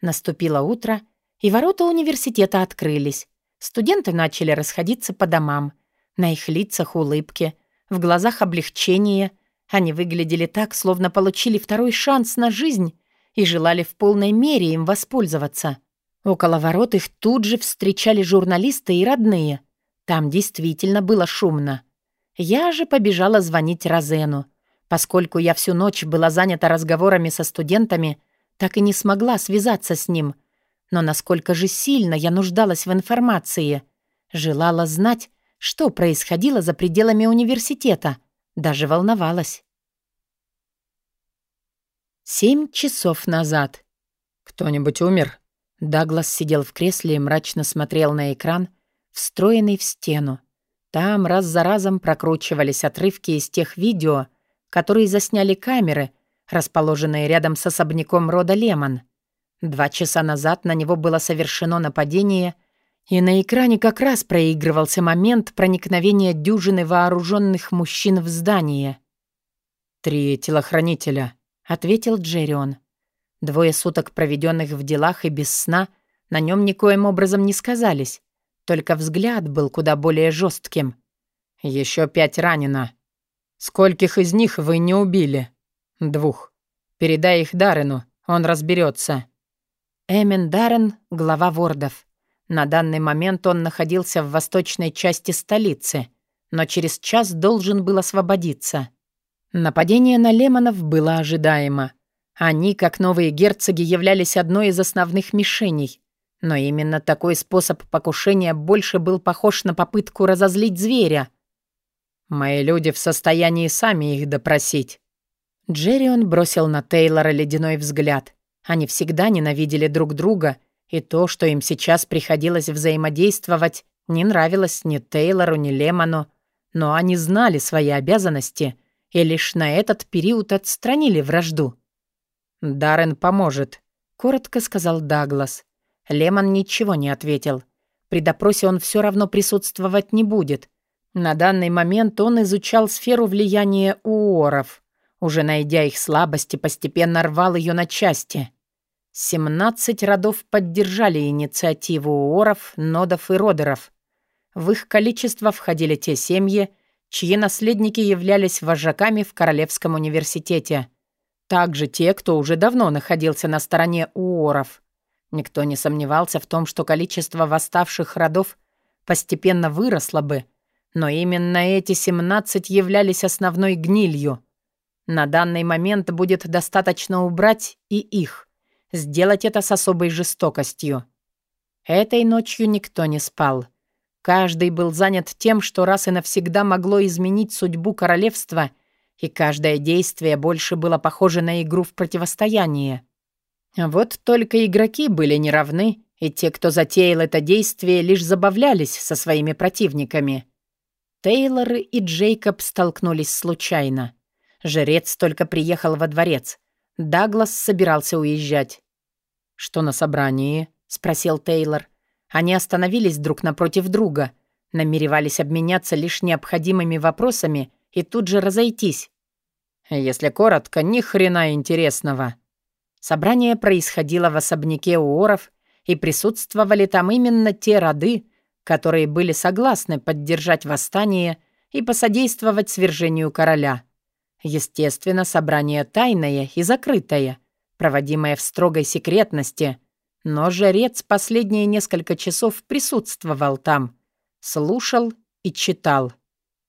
Наступило утро, и ворота университета открылись. Студенты начали расходиться по домам. На их лицах улыбки, в глазах облегчение. Они выглядели так, словно получили второй шанс на жизнь и желали в полной мере им воспользоваться. Около ворот их тут же встречали журналисты и родные. Там действительно было шумно. Я же побежала звонить Розену. Поскольку я всю ночь была занята разговорами со студентами, так и не смогла связаться с ним. Но насколько же сильно я нуждалась в информации. Желала знать, что происходило за пределами университета? Даже волновалась. Семь часов назад. «Кто-нибудь умер?» Даглас сидел в кресле и мрачно смотрел на экран, встроенный в стену. Там раз за разом прокручивались отрывки из тех видео, которые засняли камеры, расположенные рядом с особняком рода Лемон. Два часа назад на него было совершено нападение, и на экране как раз проигрывался момент проникновения дюжины вооруженных мужчин в здание. «Три телохранителя», — ответил Джеррион. Двое суток, проведенных в делах и без сна, на нем никоим образом не сказались. Только взгляд был куда более жестким. Еще пять ранено. Скольких из них вы не убили? Двух. Передай их Даррену, он разберется. Эмин Даррен — глава вордов. На данный момент он находился в восточной части столицы, но через час должен был освободиться. Нападение на Лемонов было ожидаемо. Они, как новые герцоги, являлись одной из основных мишеней. Но именно такой способ покушения больше был похож на попытку разозлить зверя. «Мои люди в состоянии сами их допросить». Джеррион бросил на Тейлора ледяной взгляд. Они всегда ненавидели друг друга, и то, что им сейчас приходилось взаимодействовать, не нравилось ни Тейлору, ни Лемону, но они знали свои обязанности и лишь на этот период отстранили вражду. «Даррен поможет», — коротко сказал Даглас. Лемон ничего не ответил. При допросе он все равно присутствовать не будет. На данный момент он изучал сферу влияния уоров. Уже найдя их слабости, постепенно рвал ее на части. Семнадцать родов поддержали инициативу уоров, нодов и родеров. В их количество входили те семьи, чьи наследники являлись вожаками в Королевском университете — также те, кто уже давно находился на стороне уоров. Никто не сомневался в том, что количество восставших родов постепенно выросло бы, но именно эти 17 являлись основной гнилью. На данный момент будет достаточно убрать и их, сделать это с особой жестокостью. Этой ночью никто не спал. Каждый был занят тем, что раз и навсегда могло изменить судьбу королевства — и каждое действие больше было похоже на игру в противостояние. Вот только игроки были неравны, и те, кто затеял это действие, лишь забавлялись со своими противниками. Тейлор и Джейкоб столкнулись случайно. Жрец только приехал во дворец. Даглас собирался уезжать. «Что на собрании?» — спросил Тейлор. Они остановились друг напротив друга, намеревались обменяться лишь необходимыми вопросами и тут же разойтись. Если коротко, ни хрена интересного. Собрание происходило в особняке Уоров, и присутствовали там именно те роды, которые были согласны поддержать восстание и посодействовать свержению короля. Естественно, собрание тайное и закрытое, проводимое в строгой секретности, но жрец последние несколько часов присутствовал там, слушал и читал.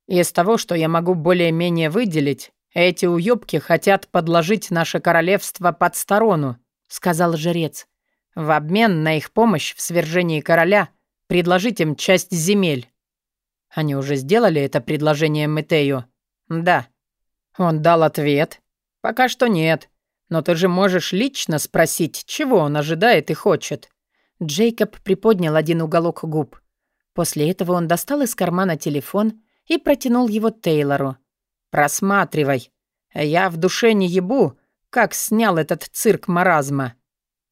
Из того, что я могу более-менее выделить, эти уёбки хотят подложить наше королевство под сторону», — сказал жрец. «В обмен на их помощь в свержении короля предложить им часть земель». «Они уже сделали это предложение Метею?» «Да». Он дал ответ. «Пока что нет. Но ты же можешь лично спросить, чего он ожидает и хочет». Джейкоб приподнял один уголок губ. После этого он достал из кармана телефон и протянул его Тейлору. «Просматривай. Я в душе не ебу, как снял этот цирк маразма».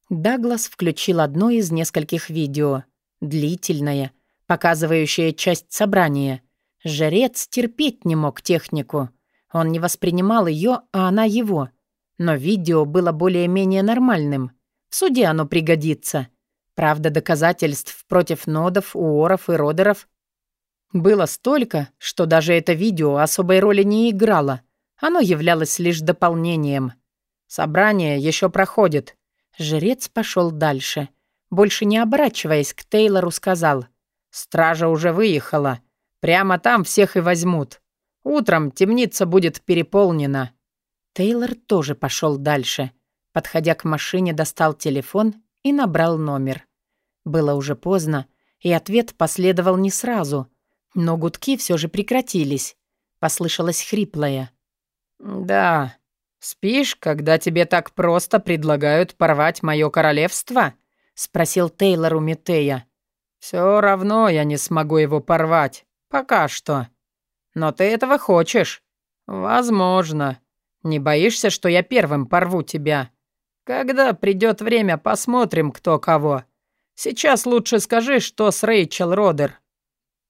Даглас включил одно из нескольких видео. Длительное, показывающее часть собрания. Жрец терпеть не мог технику. Он не воспринимал ее, а она его. Но видео было более-менее нормальным. В суде оно пригодится. Правда, доказательств против нодов, уоров и родеров было столько, что даже это видео особой роли не играло. Оно являлось лишь дополнением. Собрание еще проходит. Жрец пошел дальше. Больше не оборачиваясь к Тейлору, сказал. «Стража уже выехала. Прямо там всех и возьмут. Утром темница будет переполнена». Тейлор тоже пошел дальше. Подходя к машине, достал телефон и набрал номер. Было уже поздно, и ответ последовал не сразу — но гудки все же прекратились. — послышалось хриплое. «Да. Спишь, когда тебе так просто предлагают порвать мое королевство?» — спросил Тейлор у Митея. «Все равно я не смогу его порвать. Пока что. Но ты этого хочешь?» «Возможно. Не боишься, что я первым порву тебя? Когда придет время, посмотрим, кто кого. Сейчас лучше скажи, что с Рэйчел Родер.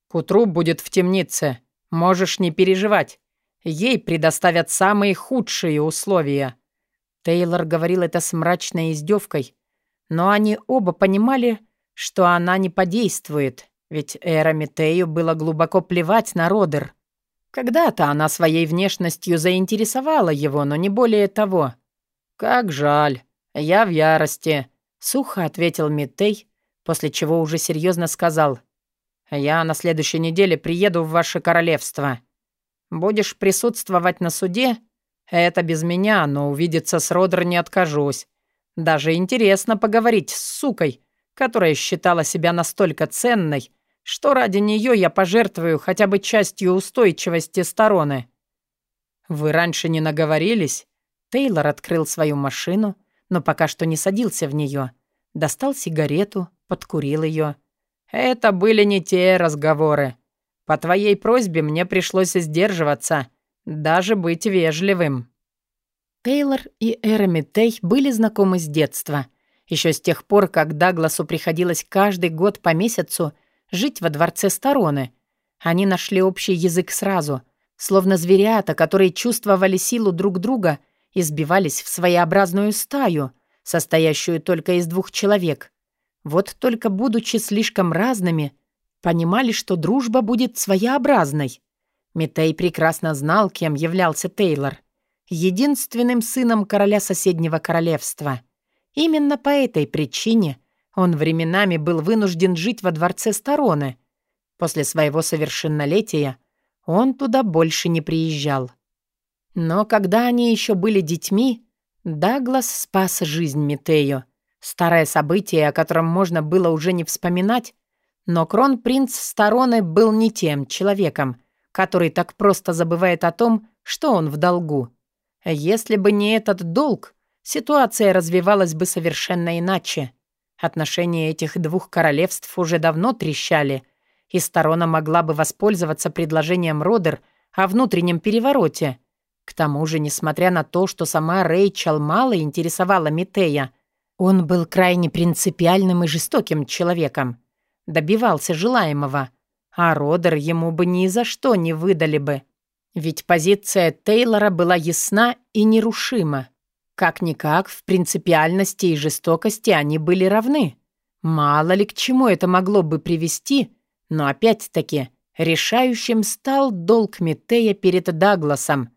К утру будет в темнице. Можешь не переживать. Ей предоставят самые худшие условия». Тейлор говорил это с мрачной издевкой, но они оба понимали, что она не подействует, ведь Эра Метею было глубоко плевать на Родер. Когда-то она своей внешностью заинтересовала его, но не более того. «Как жаль. Я в ярости», — сухо ответил Митей, после чего уже серьезно сказал. «Я на следующей неделе приеду в ваше королевство. Будешь присутствовать на суде? Это без меня, но увидеться с Родер не откажусь. Даже интересно поговорить с сукой, которая считала себя настолько ценной, что ради нее я пожертвую хотя бы частью устойчивости стороны. Вы раньше не наговорились? Тейлор открыл свою машину, но пока что не садился в нее. Достал сигарету, подкурил ее. Это были не те разговоры. По твоей просьбе мне пришлось сдерживаться, даже быть вежливым». Тейлор и Эра Тей были знакомы с детства. Еще с тех пор, как Дагласу приходилось каждый год по месяцу жить во дворце Стороны. Они нашли общий язык сразу, словно зверята, которые чувствовали силу друг друга и сбивались в своеобразную стаю, состоящую только из двух человек. Вот только будучи слишком разными, Понимали, что дружба будет своеобразной. Митей прекрасно знал, кем являлся Тейлор. Единственным сыном короля соседнего королевства. Именно по этой причине он временами был вынужден жить во дворце Стороны. После своего совершеннолетия он туда больше не приезжал. Но когда они еще были детьми, Даглас спас жизнь Митею. Старое событие, о котором можно было уже не вспоминать, но кронпринц Стороны был не тем человеком, который так просто забывает о том, что он в долгу. Если бы не этот долг, ситуация развивалась бы совершенно иначе. Отношения этих двух королевств уже давно трещали, и Сторона могла бы воспользоваться предложением Родер о внутреннем перевороте. К тому же, несмотря на то, что сама Рэйчел мало интересовала Митея, он был крайне принципиальным и жестоким человеком добивался желаемого, а Родер ему бы ни за что не выдали бы. Ведь позиция Тейлора была ясна и нерушима. Как-никак, в принципиальности и жестокости они были равны. Мало ли к чему это могло бы привести, но опять-таки решающим стал долг Митея перед Дагласом,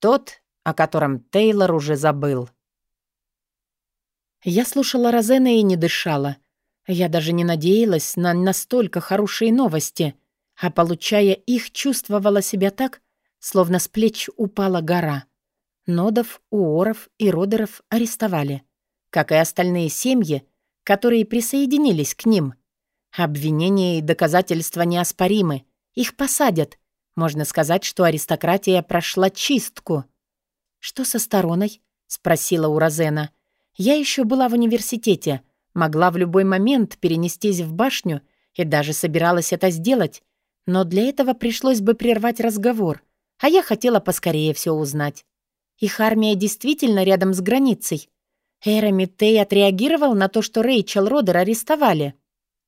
тот, о котором Тейлор уже забыл. Я слушала Розена и не дышала. Я даже не надеялась на настолько хорошие новости, а, получая их, чувствовала себя так, словно с плеч упала гора. Нодов, Уоров и Родеров арестовали, как и остальные семьи, которые присоединились к ним. Обвинения и доказательства неоспоримы. Их посадят. Можно сказать, что аристократия прошла чистку. «Что со стороной?» — спросила у Розена. «Я еще была в университете». Могла в любой момент перенестись в башню и даже собиралась это сделать, но для этого пришлось бы прервать разговор, а я хотела поскорее все узнать. Их армия действительно рядом с границей. Эра Миттей отреагировал на то, что Рэйчел Родер арестовали.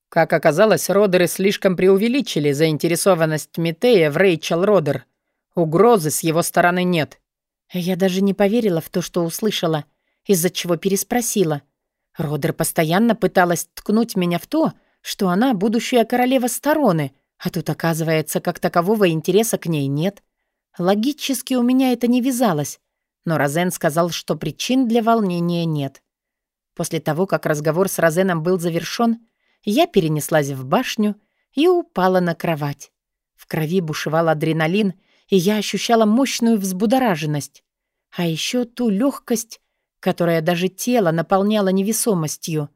Как оказалось, Родеры слишком преувеличили заинтересованность Миттея в Рэйчел Родер. Угрозы с его стороны нет. Я даже не поверила в то, что услышала, из-за чего переспросила — Родер постоянно пыталась ткнуть меня в то, что она будущая королева Стороны, а тут, оказывается, как такового интереса к ней нет. Логически у меня это не вязалось, но Розен сказал, что причин для волнения нет. После того, как разговор с Розеном был завершён, я перенеслась в башню и упала на кровать. В крови бушевал адреналин, и я ощущала мощную взбудораженность. А еще ту легкость, которая даже тело наполняла невесомостью.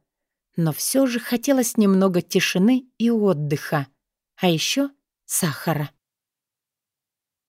Но все же хотелось немного тишины и отдыха, а еще сахара.